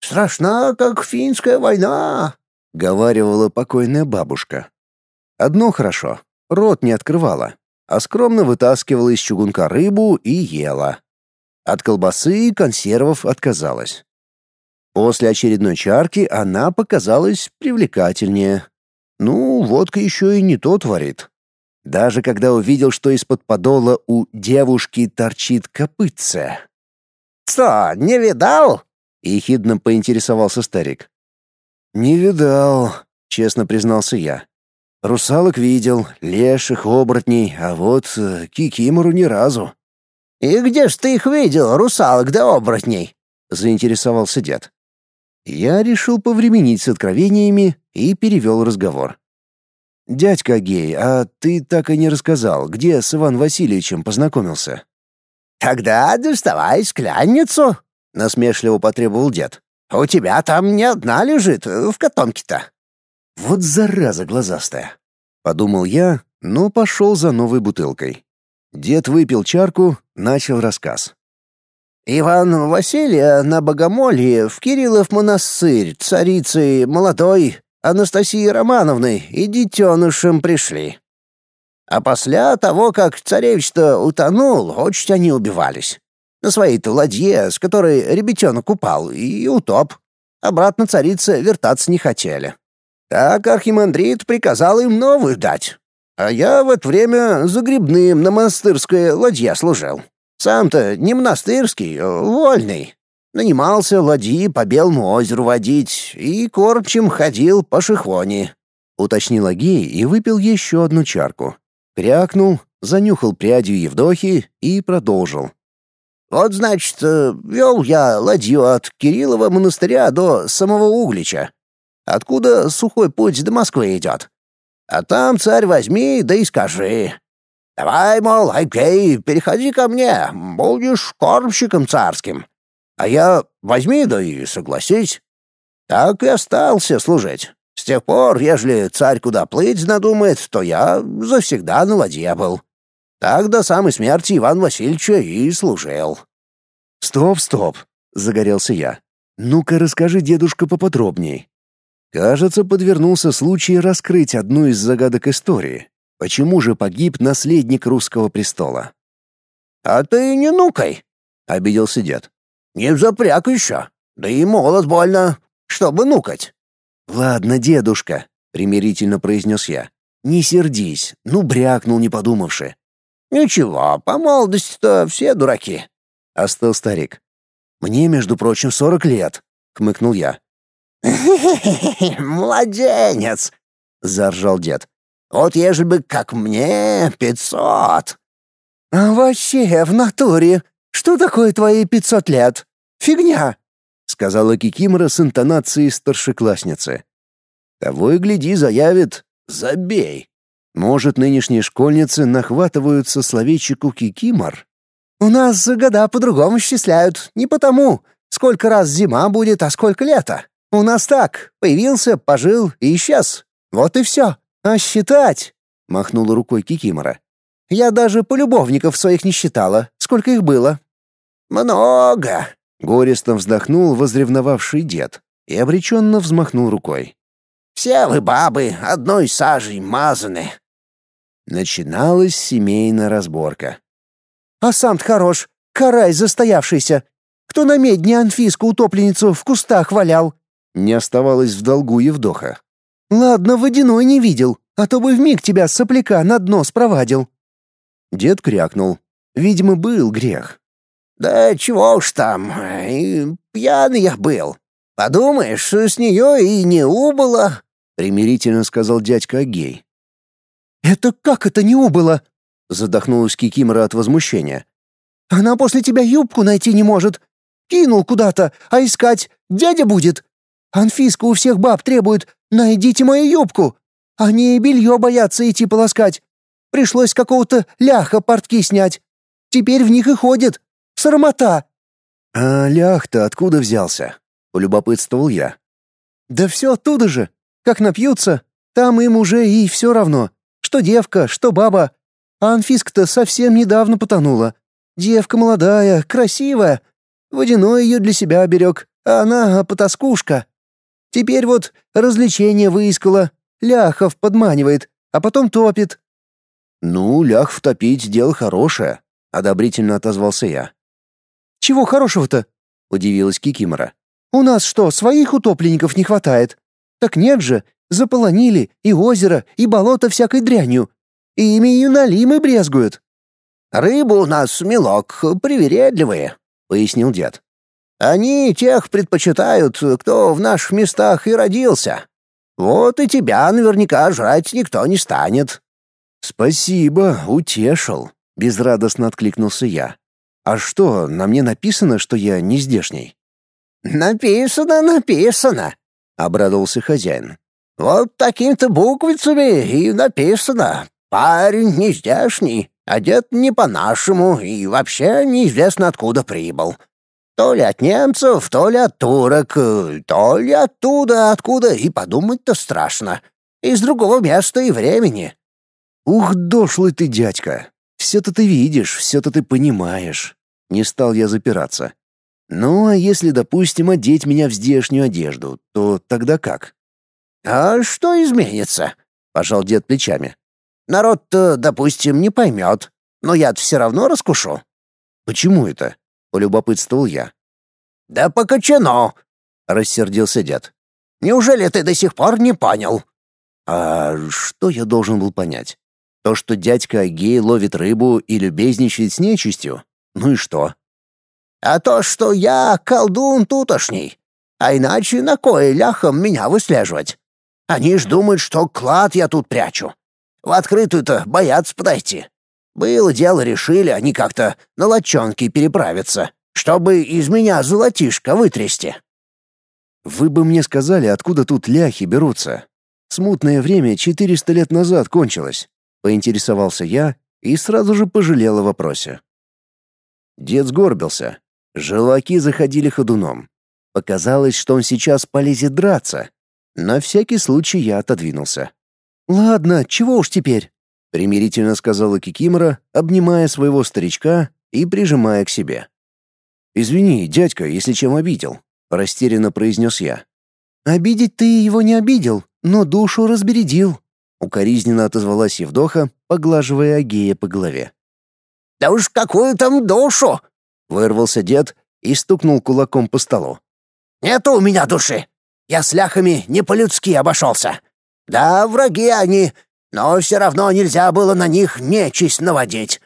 «Страшна, как финская война!» — говаривала покойная бабушка. Одно хорошо — рот не открывала а скромно вытаскивала из чугунка рыбу и ела. От колбасы и консервов отказалась. После очередной чарки она показалась привлекательнее. Ну, водка еще и не то творит. Даже когда увидел, что из-под подола у девушки торчит копытце. «Что, не видал?» — ехидно поинтересовался старик. «Не видал», — честно признался я. «Русалок видел, леших, оборотней, а вот э, кикимору ни разу». «И где ж ты их видел, русалок да оборотней?» — заинтересовался дед. Я решил повременить с откровениями и перевел разговор. «Дядька Гей, а ты так и не рассказал, где с Иван Васильевичем познакомился?» «Тогда доставай скляницу», — насмешливо потребовал дед. «У тебя там не одна лежит в котомке-то». «Вот зараза глазастая», — подумал я, но пошел за новой бутылкой. Дед выпил чарку, начал рассказ. Иван Василия на Богомолье в Кириллов монастырь царицы молодой Анастасии Романовны и детенышем пришли. А после того, как царевич-то утонул, очень они убивались. На своей-то ладье, с которой ребятенок упал, и утоп. Обратно царица вертаться не хотели. Так архимандрит приказал им новую дать. А я в это время загребным на монастырской ладье служил. Сам-то не монастырский, а вольный. Нанимался ладьи по Белому озеру водить и кормчим ходил по Шихвоне. Уточнил Агей и выпил еще одну чарку. Крякнул, занюхал прядью Евдохи и продолжил. «Вот, значит, э, вел я ладью от Кириллова монастыря до самого Углича, откуда сухой путь до Москвы идет. А там царь возьми, да и скажи, Давай, мол, окей, переходи ко мне, будешь кормщиком царским. А я возьми, да и согласись. Так и остался служить. С тех пор, ежели царь куда плыть надумает, то я завсегда на ладье был. Так до самой смерти Иван Васильевича и служил. «Стоп, стоп!» — загорелся я. «Ну-ка расскажи, дедушка, поподробней». Кажется, подвернулся случай раскрыть одну из загадок истории. Почему же погиб наследник русского престола? «А ты не нукай!» — обиделся дед. «Не запряг еще. Да и молод больно, чтобы нукать». «Ладно, дедушка», — примирительно произнес я. «Не сердись, ну брякнул, не подумавши». «Ничего, по молодости-то все дураки», — остыл старик. «Мне, между прочим, сорок лет», — хмыкнул я. <laughs> «Младенец!» — заржал дед. Вот ежели бы как мне пятьсот. А вообще, в натуре, что такое твои пятьсот лет? Фигня, сказала Кикимора с интонацией старшеклассницы. Того и гляди, заявит: "Забей". Может, нынешние школьницы нахватываются словечку кикимор? У нас года по-другому счисляют, не потому, сколько раз зима будет, а сколько лето. У нас так: появился, пожил и исчез. Вот и все. «А считать?» — махнула рукой Кикимора. «Я даже полюбовников своих не считала. Сколько их было?» «Много!» — горестно вздохнул возревновавший дед и обреченно взмахнул рукой. «Все вы, бабы, одной сажей мазаны!» Начиналась семейная разборка. «А сам хорош, карай застоявшийся! Кто на медне Анфиску утопленницу в кустах валял?» Не оставалось в долгу Евдоха. Ладно, водяной не видел, а то бы вмиг тебя сопляка на дно спровадил. Дед крякнул. Видимо, был грех. Да чего уж там, и пьяный я был. Подумаешь, с нее и не убыло, примирительно сказал дядька Агей. Это как это не убыло? задохнулась Кикимора от возмущения. Она после тебя юбку найти не может. Кинул куда-то, а искать дядя будет. Анфиска у всех баб требует «найдите мою юбку». Они и белье боятся идти полоскать. Пришлось какого-то ляха портки снять. Теперь в них и ходит. Срамота. «А лях-то откуда взялся?» — полюбопытствовал я. «Да все оттуда же. Как напьются, там им уже и все равно. Что девка, что баба. А Анфиска-то совсем недавно потонула. Девка молодая, красивая. Водяной ее для себя берег, а она потаскушка. Теперь вот развлечение выискала, ляхов подманивает, а потом топит». «Ну, ляхов топить — дело хорошее», — одобрительно отозвался я. «Чего хорошего-то?» — удивилась Кикимора. «У нас что, своих утопленников не хватает? Так нет же, заполонили и озеро, и болото всякой дрянью. Ими и налимы брезгуют». «Рыбу у нас, мелок, привередливые», — пояснил дед. «Они тех предпочитают, кто в наших местах и родился. Вот и тебя наверняка жрать никто не станет». «Спасибо, утешил», — безрадостно откликнулся я. «А что, на мне написано, что я не здешний?» «Написано, написано», — обрадовался хозяин. «Вот такими-то буквицами и написано. Парень не здешний, одет не по-нашему и вообще неизвестно откуда прибыл. То ли от немцев, то ли от турок, то ли оттуда, откуда и подумать-то страшно. Из другого места и времени». «Ух, дошлый ты, дядька! Все-то ты видишь, все-то ты понимаешь». Не стал я запираться. Ну, а если, допустим, одеть меня в здешнюю одежду, то тогда как? А что изменится? Пожал дед плечами. Народ-то, допустим, не поймет, но я-то все равно раскушу. Почему это? Полюбопытствовал я. Да покачено, рассердился дед. Неужели ты до сих пор не понял? А что я должен был понять? То, что дядька Агей ловит рыбу и любезничает с нечистью? Ну и что? а то, что я колдун тутошний. А иначе на кое ляхом меня выслеживать? Они ж думают, что клад я тут прячу. В открытую-то боятся подойти. Было дело, решили они как-то на лочонки переправиться, чтобы из меня золотишко вытрясти. Вы бы мне сказали, откуда тут ляхи берутся. Смутное время 400 лет назад кончилось. Поинтересовался я и сразу же пожалел о вопросе. Дед сгорбился, Желваки заходили ходуном. Показалось, что он сейчас полезет драться. На всякий случай я отодвинулся. «Ладно, чего уж теперь?» — примирительно сказала Кикимора, обнимая своего старичка и прижимая к себе. «Извини, дядька, если чем обидел», — растерянно произнес я. «Обидеть ты его не обидел, но душу разбередил», — укоризненно отозвалась Евдоха, поглаживая Агея по голове. «Да уж какую там душу!» Вырвался дед и стукнул кулаком по столу. «Нету у меня души. Я с ляхами не по-людски обошелся. Да, враги они, но все равно нельзя было на них нечисть наводить.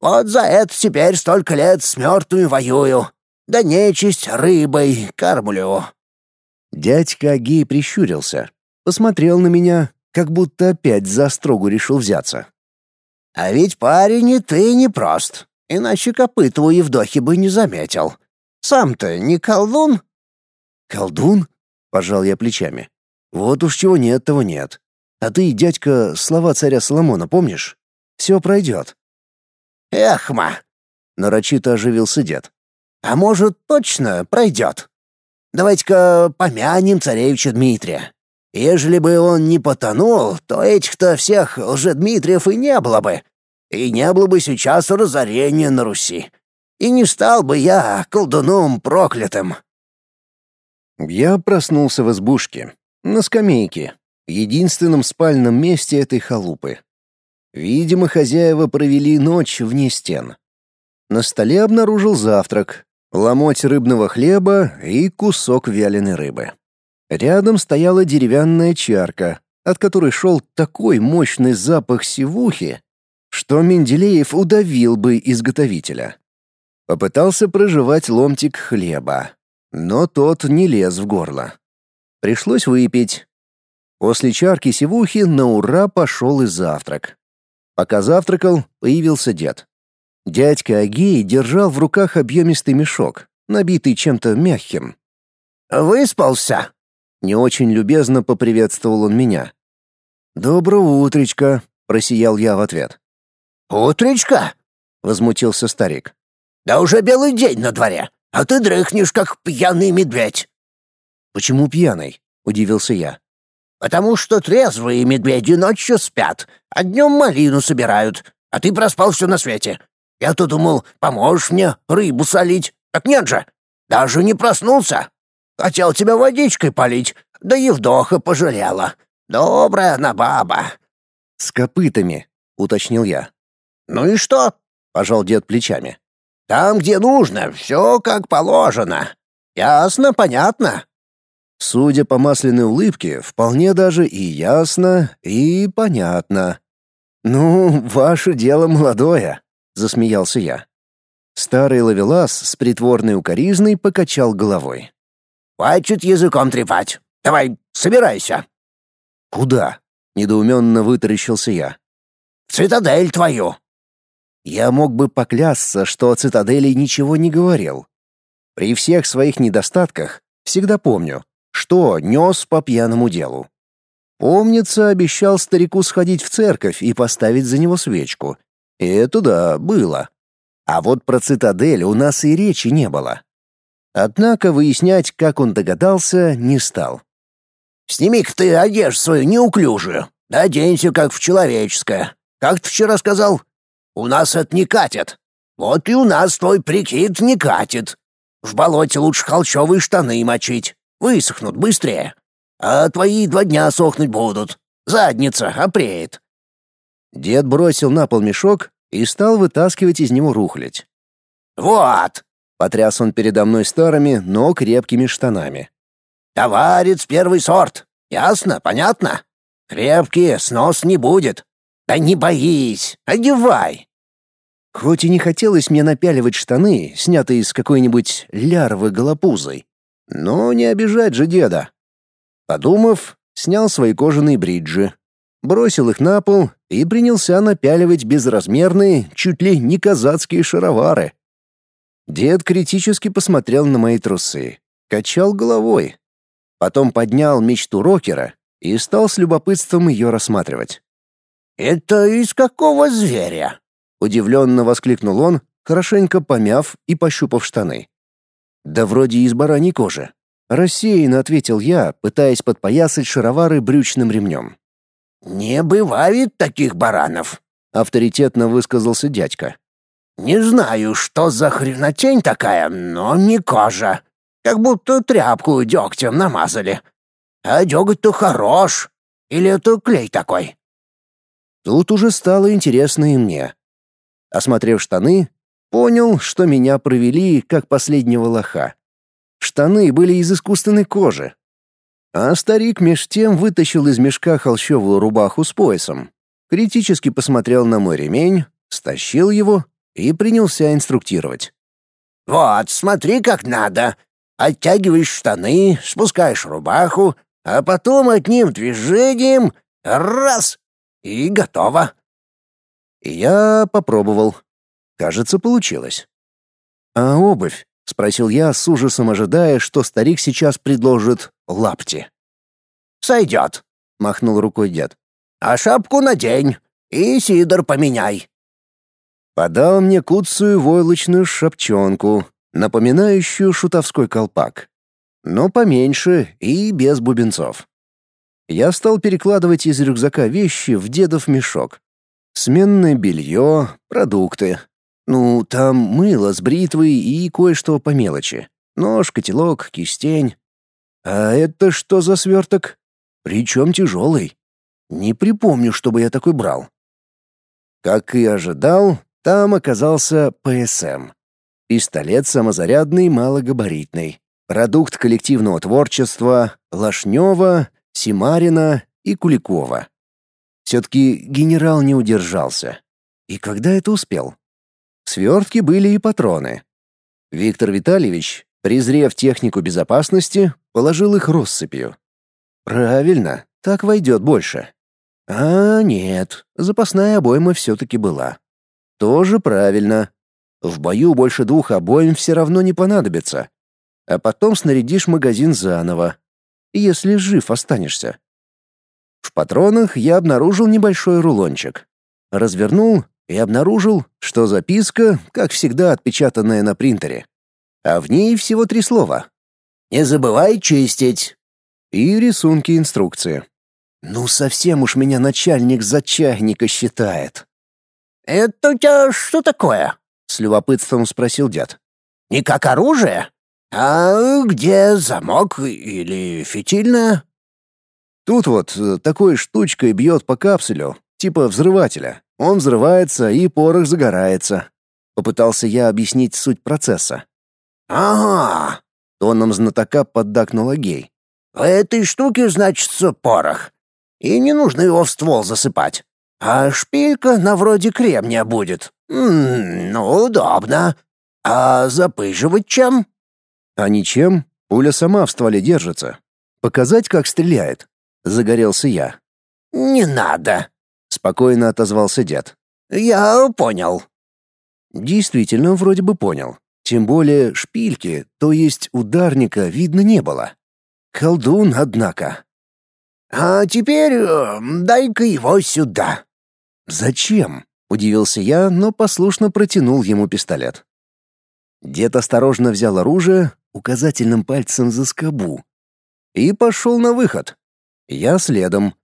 Вот за это теперь столько лет с мертвыми воюю. Да нечисть рыбой кормлю». Дядька Агей прищурился, посмотрел на меня, как будто опять за строгу решил взяться. «А ведь парень и ты непрост иначе копыт у Евдохи бы не заметил. Сам-то не колдун?» «Колдун?» — пожал я плечами. «Вот уж чего нет, того нет. А ты, дядька, слова царя Соломона помнишь? Все пройдет». «Эхма!» — нарочито оживился дед. «А может, точно пройдет? Давайте-ка помянем царевича Дмитрия. Ежели бы он не потонул, то этих-то всех лжедмитриев и не было бы, и не было бы сейчас разорения на Руси. И не стал бы я колдуном проклятым. Я проснулся в избушке, на скамейке, единственном спальном месте этой халупы. Видимо, хозяева провели ночь вне стен. На столе обнаружил завтрак, ломоть рыбного хлеба и кусок вяленой рыбы. Рядом стояла деревянная чарка, от которой шел такой мощный запах сивухи, что Менделеев удавил бы изготовителя. Попытался прожевать ломтик хлеба, но тот не лез в горло. Пришлось выпить. После чарки севухи на ура пошел и завтрак. Пока завтракал, появился дед. Дядька Агей держал в руках объемистый мешок, набитый чем-то мягким. «Выспался?» Не очень любезно поприветствовал он меня. «Доброе утречко», — просиял я в ответ. «Утречка?» — возмутился старик. «Да уже белый день на дворе, а ты дрыхнешь, как пьяный медведь». «Почему пьяный?» — удивился я. «Потому что трезвые медведи ночью спят, а днем малину собирают, а ты проспал все на свете. Я-то думал, поможешь мне рыбу солить. Так нет же, даже не проснулся. Хотел тебя водичкой полить, да Евдоха пожалела. Добрая она баба». «С копытами», — уточнил я. «Ну и что?» — пожал дед плечами. «Там, где нужно, все как положено. Ясно, понятно?» Судя по масляной улыбке, вполне даже и ясно, и понятно. «Ну, ваше дело молодое», — засмеялся я. Старый ловелас с притворной укоризной покачал головой. «Хватит языком трепать. Давай, собирайся». «Куда?» — недоуменно вытаращился я. «В цитадель твою». Я мог бы поклясться, что о цитадели ничего не говорил. При всех своих недостатках всегда помню, что нес по пьяному делу. Помнится, обещал старику сходить в церковь и поставить за него свечку. И это да, было. А вот про цитадель у нас и речи не было. Однако выяснять, как он догадался, не стал. «Сними-ка ты одежду свою неуклюжую, оденься как в человеческое. Как ты вчера сказал? У нас это не катит. Вот и у нас твой прикид не катит. В болоте лучше холчевые штаны мочить, высохнут быстрее. А твои два дня сохнуть будут. Задница опреет». Дед бросил на пол мешок и стал вытаскивать из него рухлядь. «Вот!» — потряс он передо мной старыми, но крепкими штанами. «Товарец первый сорт. Ясно? Понятно? Крепкие, снос не будет. Да не боись, одевай!» Хоть и не хотелось мне напяливать штаны, снятые с какой-нибудь лярвы голопузой, но не обижать же деда. Подумав, снял свои кожаные бриджи, бросил их на пол и принялся напяливать безразмерные, чуть ли не казацкие шаровары. Дед критически посмотрел на мои трусы, качал головой. Потом поднял мечту рокера и стал с любопытством ее рассматривать. «Это из какого зверя?» — удивленно воскликнул он, хорошенько помяв и пощупав штаны. «Да вроде из бараньей кожи», — рассеянно ответил я, пытаясь подпоясать шаровары брючным ремнем. «Не бывает таких баранов», — авторитетно высказался дядька. «Не знаю, что за хренотень такая, но не кожа. Как будто тряпку дегтем намазали. А деготь-то хорош. Или это клей такой?» Тут уже стало интересно и мне. Осмотрев штаны, понял, что меня провели как последнего лоха. Штаны были из искусственной кожи, а старик меж тем вытащил из мешка холщовую рубаху с поясом, критически посмотрел на мой ремень, стащил его и принялся инструктировать. «Вот, смотри, как надо. Оттягиваешь штаны, спускаешь рубаху, а потом одним движением — раз — и готово». Я попробовал. Кажется, получилось. «А обувь?» — спросил я, с ужасом ожидая, что старик сейчас предложит лапти. «Сойдет», — махнул рукой дед. «А шапку надень и сидор поменяй». Подал мне куцую войлочную шапчонку, напоминающую шутовской колпак, но поменьше и без бубенцов. Я стал перекладывать из рюкзака вещи в дедов мешок. Сменное белье, продукты. Ну, там мыло с бритвой и кое-что по мелочи. Нож, котелок, кистень. А это что за сверток? Причем тяжелый. Не припомню, чтобы я такой брал. Как и ожидал, там оказался ПСМ. Пистолет самозарядный малогабаритный. Продукт коллективного творчества Лашнева, Симарина и Куликова. Все-таки генерал не удержался. И когда это успел? В свертке были и патроны. Виктор Витальевич, презрев технику безопасности, положил их россыпью. Правильно, так войдет больше. А нет, запасная обойма все-таки была. Тоже правильно. В бою больше двух обоим все равно не понадобится. А потом снарядишь магазин заново, если жив останешься. В патронах я обнаружил небольшой рулончик. Развернул и обнаружил, что записка, как всегда, отпечатанная на принтере. А в ней всего три слова. «Не забывай чистить». И рисунки инструкции. Ну, совсем уж меня начальник за чайника считает. «Это у тебя что такое?» — с любопытством спросил дед. «Не как оружие? А где замок или фитильная?» Тут вот э, такой штучкой бьет по капсулю, типа взрывателя. Он взрывается, и порох загорается. Попытался я объяснить суть процесса. «Ага!» — тоном знатока поддакнула гей. «В этой штуке, значится, порох. И не нужно его в ствол засыпать. А шпилька на вроде кремния будет. М -м, ну, удобно. А запыживать чем? А ничем. Пуля сама в стволе держится. Показать, как стреляет. Загорелся я. Не надо, спокойно отозвался дед. Я понял. Действительно, вроде бы понял. Тем более шпильки, то есть ударника, видно не было. Колдун, однако. «А теперь э, дай-ка его сюда». «Зачем?» — удивился я, но послушно протянул ему пистолет. Дед осторожно взял оружие, указательным пальцем за скобу, и пошел на выход. Я следом.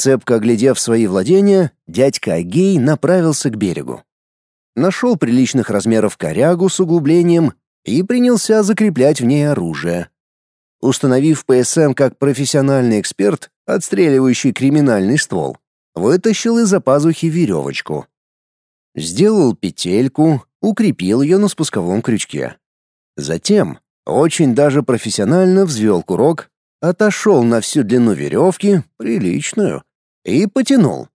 Цепко оглядев свои владения, дядька Агей направился к берегу нашел приличных размеров корягу с углублением и принялся закреплять в ней оружие. Установив ПСМ как профессиональный эксперт, отстреливающий криминальный ствол, вытащил из-за пазухи веревочку. Сделал петельку, укрепил ее на спусковом крючке. Затем, очень даже профессионально взвел курок, отошел на всю длину веревки, приличную, и потянул.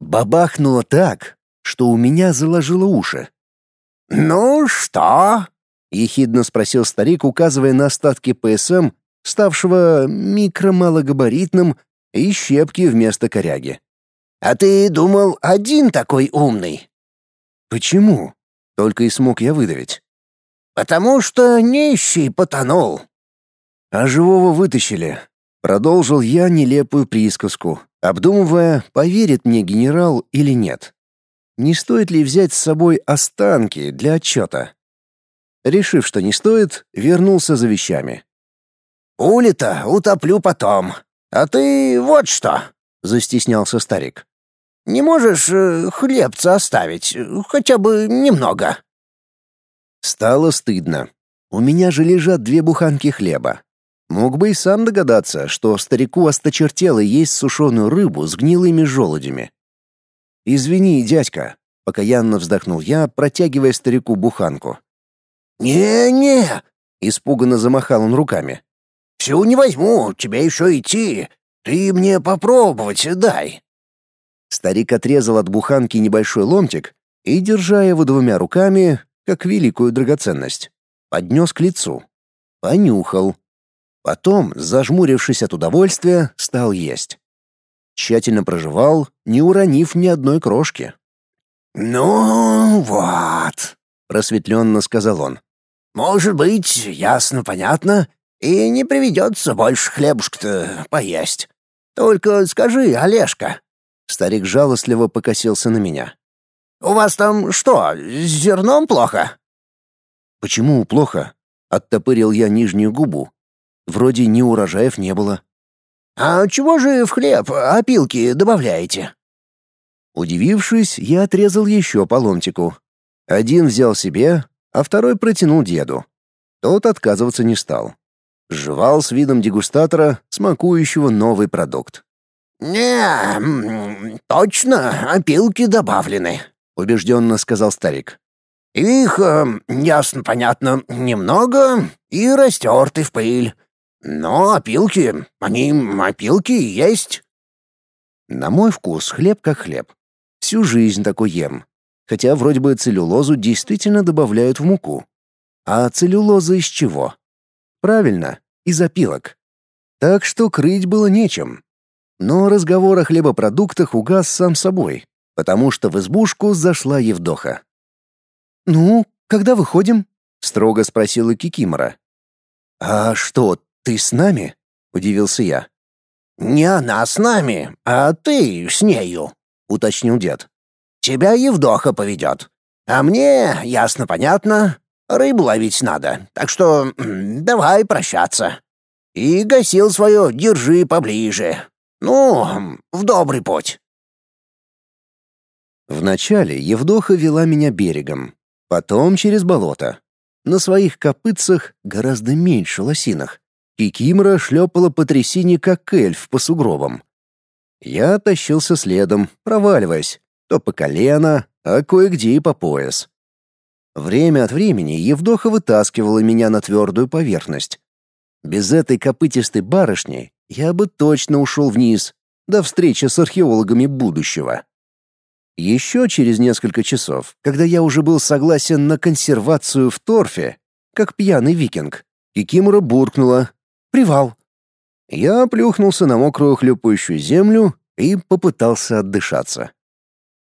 Бабахнуло так, что у меня заложило уши. «Ну что?» — ехидно спросил старик, указывая на остатки ПСМ, ставшего микромалогабаритным, и щепки вместо коряги. «А ты думал, один такой умный?» «Почему?» — только и смог я выдавить. «Потому что нищий потонул». «А живого вытащили», — продолжил я нелепую присказку, обдумывая, поверит мне генерал или нет не стоит ли взять с собой останки для отчета. Решив, что не стоит, вернулся за вещами. «Улита утоплю потом. А ты вот что!» — застеснялся старик. «Не можешь э, хлебца оставить, хотя бы немного?» Стало стыдно. У меня же лежат две буханки хлеба. Мог бы и сам догадаться, что старику осточертело есть сушеную рыбу с гнилыми желудями. «Извини, дядька», — покаянно вздохнул я, протягивая старику буханку. «Не-не», — испуганно замахал он руками. «Всю не возьму, тебе еще идти. Ты мне попробовать дай». Старик отрезал от буханки небольшой ломтик и, держа его двумя руками, как великую драгоценность, поднес к лицу. Понюхал. Потом, зажмурившись от удовольствия, стал есть тщательно прожевал, не уронив ни одной крошки. «Ну вот», — просветленно сказал он. «Может быть, ясно, понятно, и не приведется больше хлебушка-то поесть. Только скажи, Олежка». Старик жалостливо покосился на меня. «У вас там что, с зерном плохо?» «Почему плохо?» — оттопырил я нижнюю губу. Вроде ни урожаев не было. «А чего же в хлеб опилки добавляете?» Удивившись, я отрезал еще по ломтику. Один взял себе, а второй протянул деду. Тот отказываться не стал. Жевал с видом дегустатора, смакующего новый продукт. «Не, точно, опилки добавлены», — убежденно сказал старик. «Их, э, ясно, понятно, немного и растерты в пыль. Но опилки, они опилки есть. На мой вкус хлеб как хлеб. Всю жизнь такой ем. Хотя вроде бы целлюлозу действительно добавляют в муку. А целлюлоза из чего? Правильно, из опилок. Так что крыть было нечем. Но разговор о хлебопродуктах угас сам собой, потому что в избушку зашла Евдоха. «Ну, когда выходим?» — строго спросила Кикимора. «А что, «Ты с нами?» — удивился я. «Не она с нами, а ты с нею», — уточнил дед. «Тебя Евдоха поведет. А мне, ясно-понятно, рыбу ловить надо, так что давай прощаться. И гасил свое держи поближе. Ну, в добрый путь». Вначале Евдоха вела меня берегом, потом через болото. На своих копытцах гораздо меньше лосинах, Кикимора шлепала по трясине, как эльф по сугробам. Я тащился следом, проваливаясь, то по колено, а кое-где и по пояс. Время от времени Евдоха вытаскивала меня на твердую поверхность. Без этой копытистой барышни я бы точно ушел вниз, до встречи с археологами будущего. Еще через несколько часов, когда я уже был согласен на консервацию в торфе, как пьяный викинг, Кикимора буркнула «Привал». Я плюхнулся на мокрую хлюпающую землю и попытался отдышаться.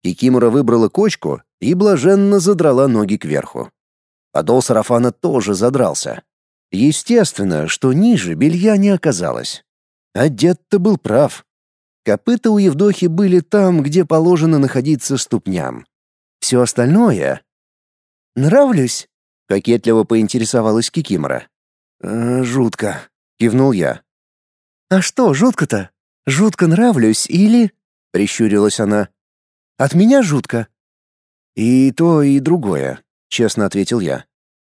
Кикимора выбрала кочку и блаженно задрала ноги кверху. Подол сарафана тоже задрался. Естественно, что ниже белья не оказалось. А дед-то был прав. Копыта у Евдохи были там, где положено находиться ступням. Все остальное... «Нравлюсь?» — кокетливо поинтересовалась Кикимора. «Э, «Жутко», — кивнул я. «А что жутко-то? Жутко нравлюсь или...» — прищурилась она. «От меня жутко». «И то, и другое», — честно ответил я.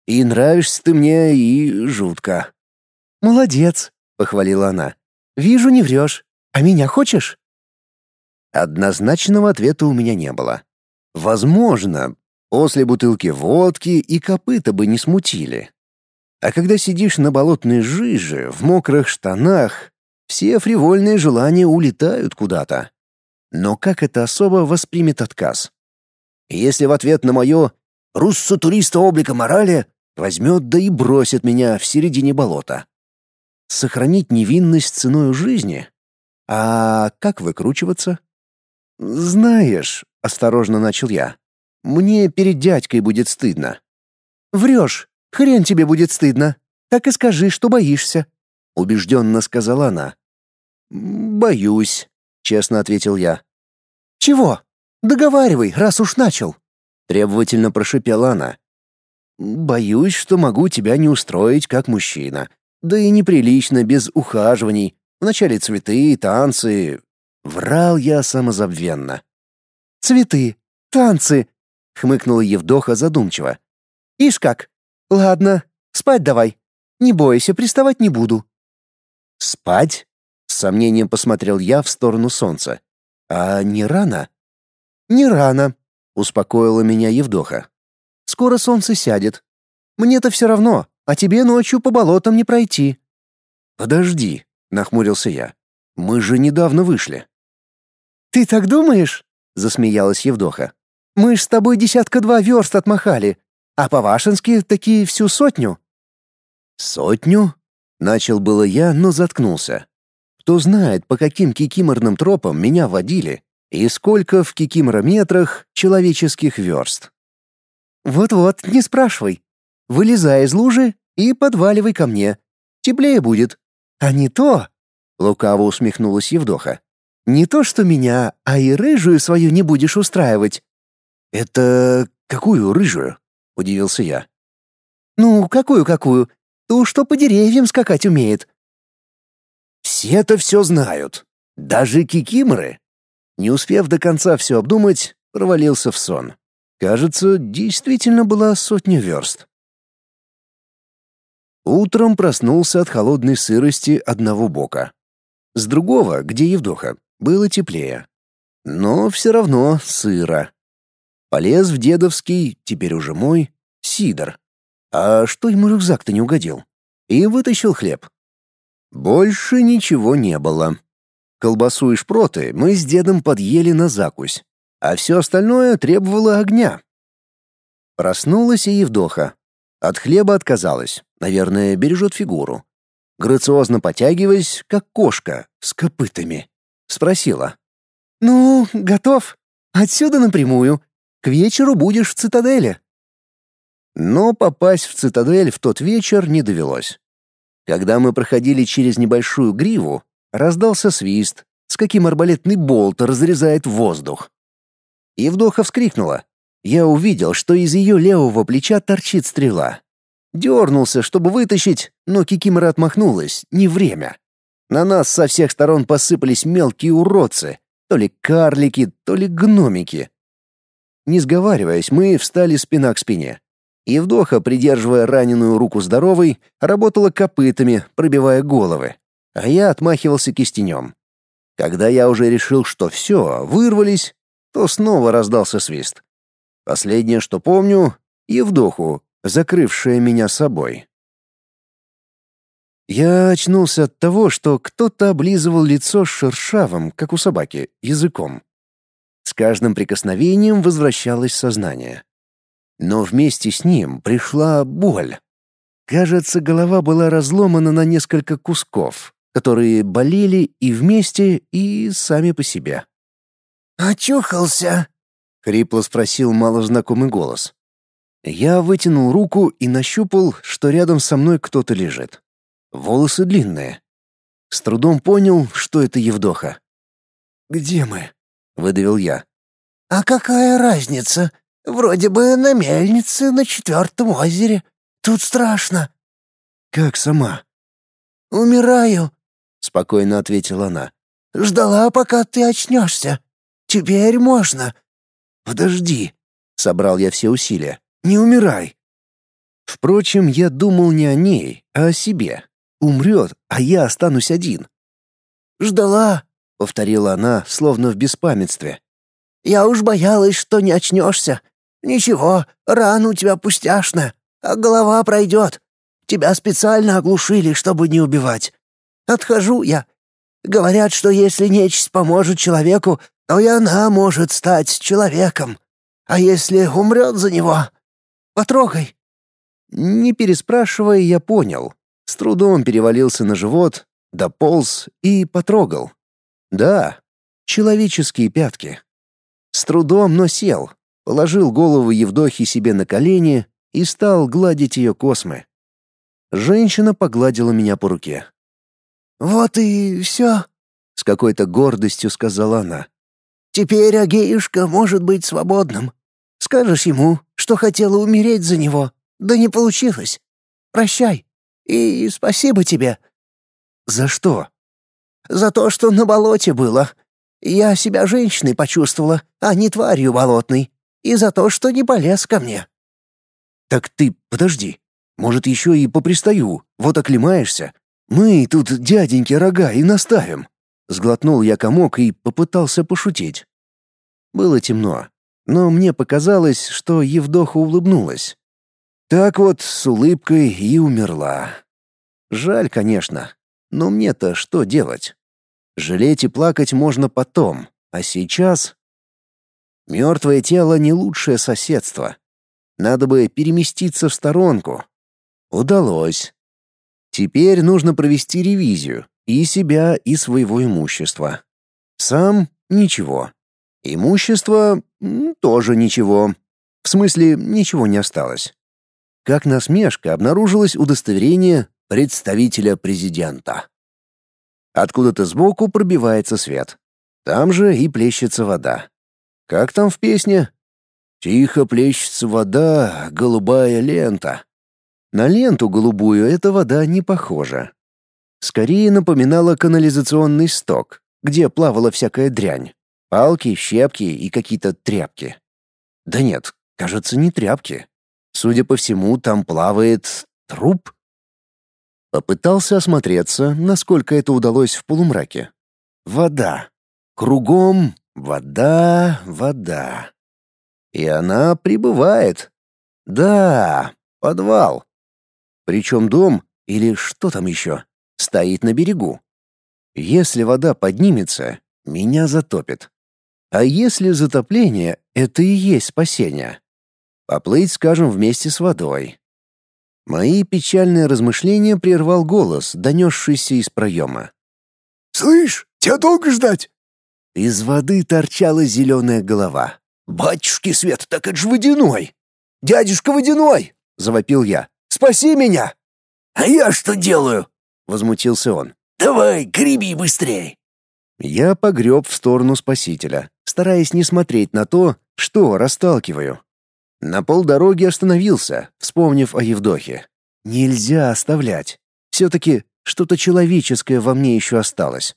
«И нравишься ты мне, и жутко». «Молодец», — похвалила она. «Вижу, не врешь. А меня хочешь?» Однозначного ответа у меня не было. Возможно, после бутылки водки и копыта бы не смутили. А когда сидишь на болотной жиже, в мокрых штанах, все фривольные желания улетают куда-то. Но как это особо воспримет отказ? Если в ответ на мое «руссо-туриста облика морали» возьмет да и бросит меня в середине болота. Сохранить невинность ценой жизни? А как выкручиваться? Знаешь, осторожно начал я. Мне перед дядькой будет стыдно. Врешь. Хрен тебе будет стыдно. Так и скажи, что боишься, убежденно сказала она. Боюсь, честно ответил я. Чего? Договаривай, раз уж начал, требовательно прошипела она. Боюсь, что могу тебя не устроить как мужчина. Да и неприлично без ухаживаний, Вначале цветы, танцы. Врал я самозабвенно. «Цветы, танцы», — хмыкнула Евдоха задумчиво. «Ишь как? Ладно, спать давай. Не бойся, приставать не буду». «Спать?» — с сомнением посмотрел я в сторону солнца. «А не рано?» «Не рано», — успокоила меня Евдоха. «Скоро солнце сядет. Мне-то все равно, а тебе ночью по болотам не пройти». «Подожди», нахмурился я. Мы же недавно вышли. Ты так думаешь? засмеялась Евдоха. Мы ж с тобой десятка два верст отмахали, а по-вашенски такие всю сотню. Сотню? Начал было я, но заткнулся. Кто знает, по каким кикиморным тропам меня водили и сколько в кикиморометрах человеческих верст. Вот-вот, не спрашивай. Вылезай из лужи и подваливай ко мне. Теплее будет. А не то, лукаво усмехнулась Евдоха. Не то, что меня, а и рыжую свою не будешь устраивать. Это какую рыжую? Удивился я. Ну, какую-какую? Ту, что по деревьям скакать умеет. Все-то все знают, даже кикиморы. Не успев до конца все обдумать, провалился в сон. Кажется, действительно была сотня верст. Утром проснулся от холодной сырости одного бока. С другого, где Евдоха, было теплее. Но все равно сыро. Полез в дедовский, теперь уже мой, сидор. А что ему рюкзак-то не угодил? И вытащил хлеб. Больше ничего не было. Колбасу и шпроты мы с дедом подъели на закусь, а все остальное требовало огня. Проснулась и Евдоха. От хлеба отказалась. Наверное, бережет фигуру. Грациозно потягиваясь, как кошка, с копытами. Спросила. «Ну, готов. Отсюда напрямую. К вечеру будешь в цитадели». Но попасть в цитадель в тот вечер не довелось. Когда мы проходили через небольшую гриву, раздался свист, с каким арбалетный болт разрезает воздух. Евдоха вскрикнула. Я увидел, что из ее левого плеча торчит стрела. Дернулся, чтобы вытащить, но Кикимора отмахнулась, не время. На нас со всех сторон посыпались мелкие уродцы, то ли карлики, то ли гномики. Не сговариваясь, мы встали спина к спине. Евдоха, придерживая раненую руку здоровой, работала копытами, пробивая головы, а я отмахивался кистенем. Когда я уже решил, что все, вырвались, то снова раздался свист. Последнее, что помню, Евдоху, закрывшая меня собой. Я очнулся от того, что кто-то облизывал лицо шершавым, как у собаки, языком. С каждым прикосновением возвращалось сознание. Но вместе с ним пришла боль. Кажется, голова была разломана на несколько кусков, которые болели и вместе, и сами по себе. «Очухался?» — хрипло спросил малознакомый голос. Я вытянул руку и нащупал, что рядом со мной кто-то лежит. Волосы длинные. С трудом понял, что это Евдоха. «Где мы?» — выдавил я. «А какая разница? Вроде бы на мельнице на четвертом озере. Тут страшно». «Как сама?» «Умираю», — спокойно ответила она. «Ждала, пока ты очнешься. Теперь можно». «Подожди», — собрал я все усилия. «Не умирай». Впрочем, я думал не о ней, а о себе. Умрет, а я останусь один. «Ждала», — повторила она, словно в беспамятстве. «Я уж боялась, что не очнешься. Ничего, рана у тебя пустяшная, а голова пройдет. Тебя специально оглушили, чтобы не убивать. Отхожу я. Говорят, что если нечисть поможет человеку, то и она может стать человеком. А если умрет за него, потрогай». Не переспрашивая, я понял. С трудом перевалился на живот, дополз и потрогал. Да, человеческие пятки. С трудом, но сел, положил голову Евдохи себе на колени и стал гладить ее космы. Женщина погладила меня по руке. «Вот и все», — с какой-то гордостью сказала она. «Теперь Агеюшка может быть свободным. Скажешь ему, что хотела умереть за него, да не получилось. Прощай и спасибо тебе». «За что?» «За то, что на болоте было. Я себя женщиной почувствовала, а не тварью болотной. И за то, что не полез ко мне». «Так ты подожди. Может, еще и попристаю, вот оклемаешься. Мы тут дяденьки рога и наставим». Сглотнул я комок и попытался пошутить. Было темно, но мне показалось, что Евдоха улыбнулась. Так вот, с улыбкой и умерла. Жаль, конечно, но мне-то что делать? Жалеть и плакать можно потом, а сейчас... Мертвое тело — не лучшее соседство. Надо бы переместиться в сторонку. Удалось. Теперь нужно провести ревизию и себя, и своего имущества. Сам — ничего. Имущество — тоже ничего. В смысле, ничего не осталось. Как насмешка обнаружилось удостоверение представителя президента. Откуда-то сбоку пробивается свет. Там же и плещется вода. Как там в песне? «Тихо плещется вода, голубая лента». На ленту голубую эта вода не похожа. Скорее напоминала канализационный сток, где плавала всякая дрянь. Палки, щепки и какие-то тряпки. Да нет, кажется, не тряпки. Судя по всему, там плавает труп. Попытался осмотреться, насколько это удалось в полумраке. Вода. Кругом вода, вода. И она прибывает. Да, подвал. Причем дом, или что там еще, стоит на берегу. Если вода поднимется, меня затопит. А если затопление — это и есть спасение? Поплыть, скажем, вместе с водой. Мои печальные размышления прервал голос, донесшийся из проема. «Слышь, тебя долго ждать?» Из воды торчала зеленая голова. «Батюшки свет, так это ж водяной! Дядюшка водяной!» — завопил я. «Спаси меня!» «А я что делаю?» — возмутился он. «Давай, греби быстрей!» Я погреб в сторону спасителя, стараясь не смотреть на то, что расталкиваю. На полдороги остановился, вспомнив о Евдохе. Нельзя оставлять. Все-таки что-то человеческое во мне еще осталось.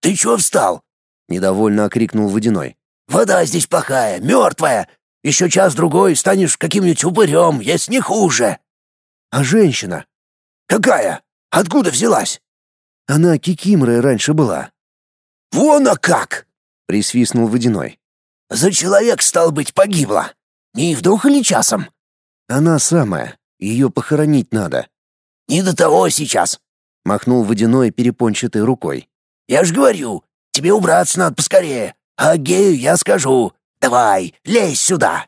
«Ты чего встал?» — недовольно окрикнул Водяной. «Вода здесь плохая, мертвая. Еще час-другой станешь каким-нибудь упырем, если не хуже». «А женщина?» «Какая? Откуда взялась?» «Она кикиморой раньше была». «Вон а как!» — присвистнул Водяной. «За человек, стал быть, погибла. Не вдруг или часом?» «Она самая. Ее похоронить надо». «Не до того сейчас», — махнул водяной перепончатой рукой. «Я ж говорю, тебе убраться надо поскорее, А Гею я скажу. Давай, лезь сюда!»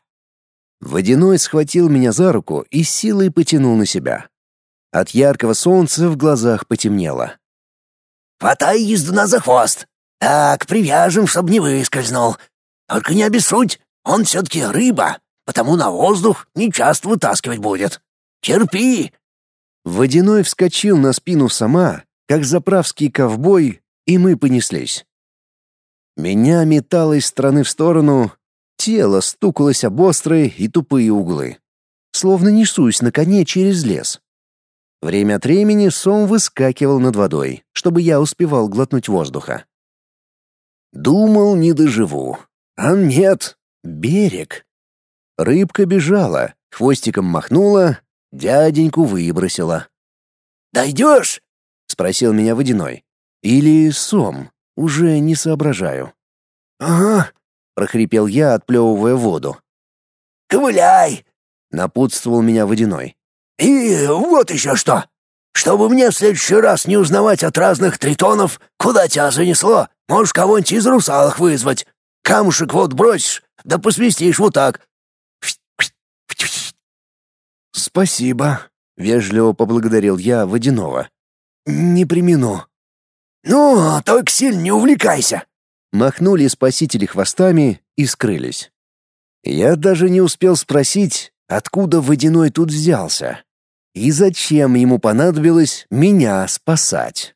Водяной схватил меня за руку и силой потянул на себя. От яркого солнца в глазах потемнело. «Хватай ездуна за хвост. Так, привяжем, чтобы не выскользнул. Только не обессудь, он все-таки рыба, потому на воздух не часто вытаскивать будет. Терпи!» Водяной вскочил на спину сама, как заправский ковбой, и мы понеслись. Меня метало из стороны в сторону, тело стукалось об острые и тупые углы. Словно несусь на коне через лес. Время от времени сом выскакивал над водой, чтобы я успевал глотнуть воздуха. Думал, не доживу. А нет, берег. Рыбка бежала, хвостиком махнула, дяденьку выбросила. «Дойдешь?» — спросил меня водяной. «Или сом, уже не соображаю». «Ага», — прохрипел я, отплевывая воду. «Ковыляй!» — напутствовал меня водяной. «И вот еще что! Чтобы мне в следующий раз не узнавать от разных тритонов, куда тебя занесло, можешь кого-нибудь из русалок вызвать. Камушек вот бросишь, да посвистишь вот так. «Спасибо», — вежливо поблагодарил я водяного. «Не примену». «Ну, только сильно не увлекайся», — махнули спасители хвостами и скрылись. Я даже не успел спросить, откуда водяной тут взялся и зачем ему понадобилось меня спасать.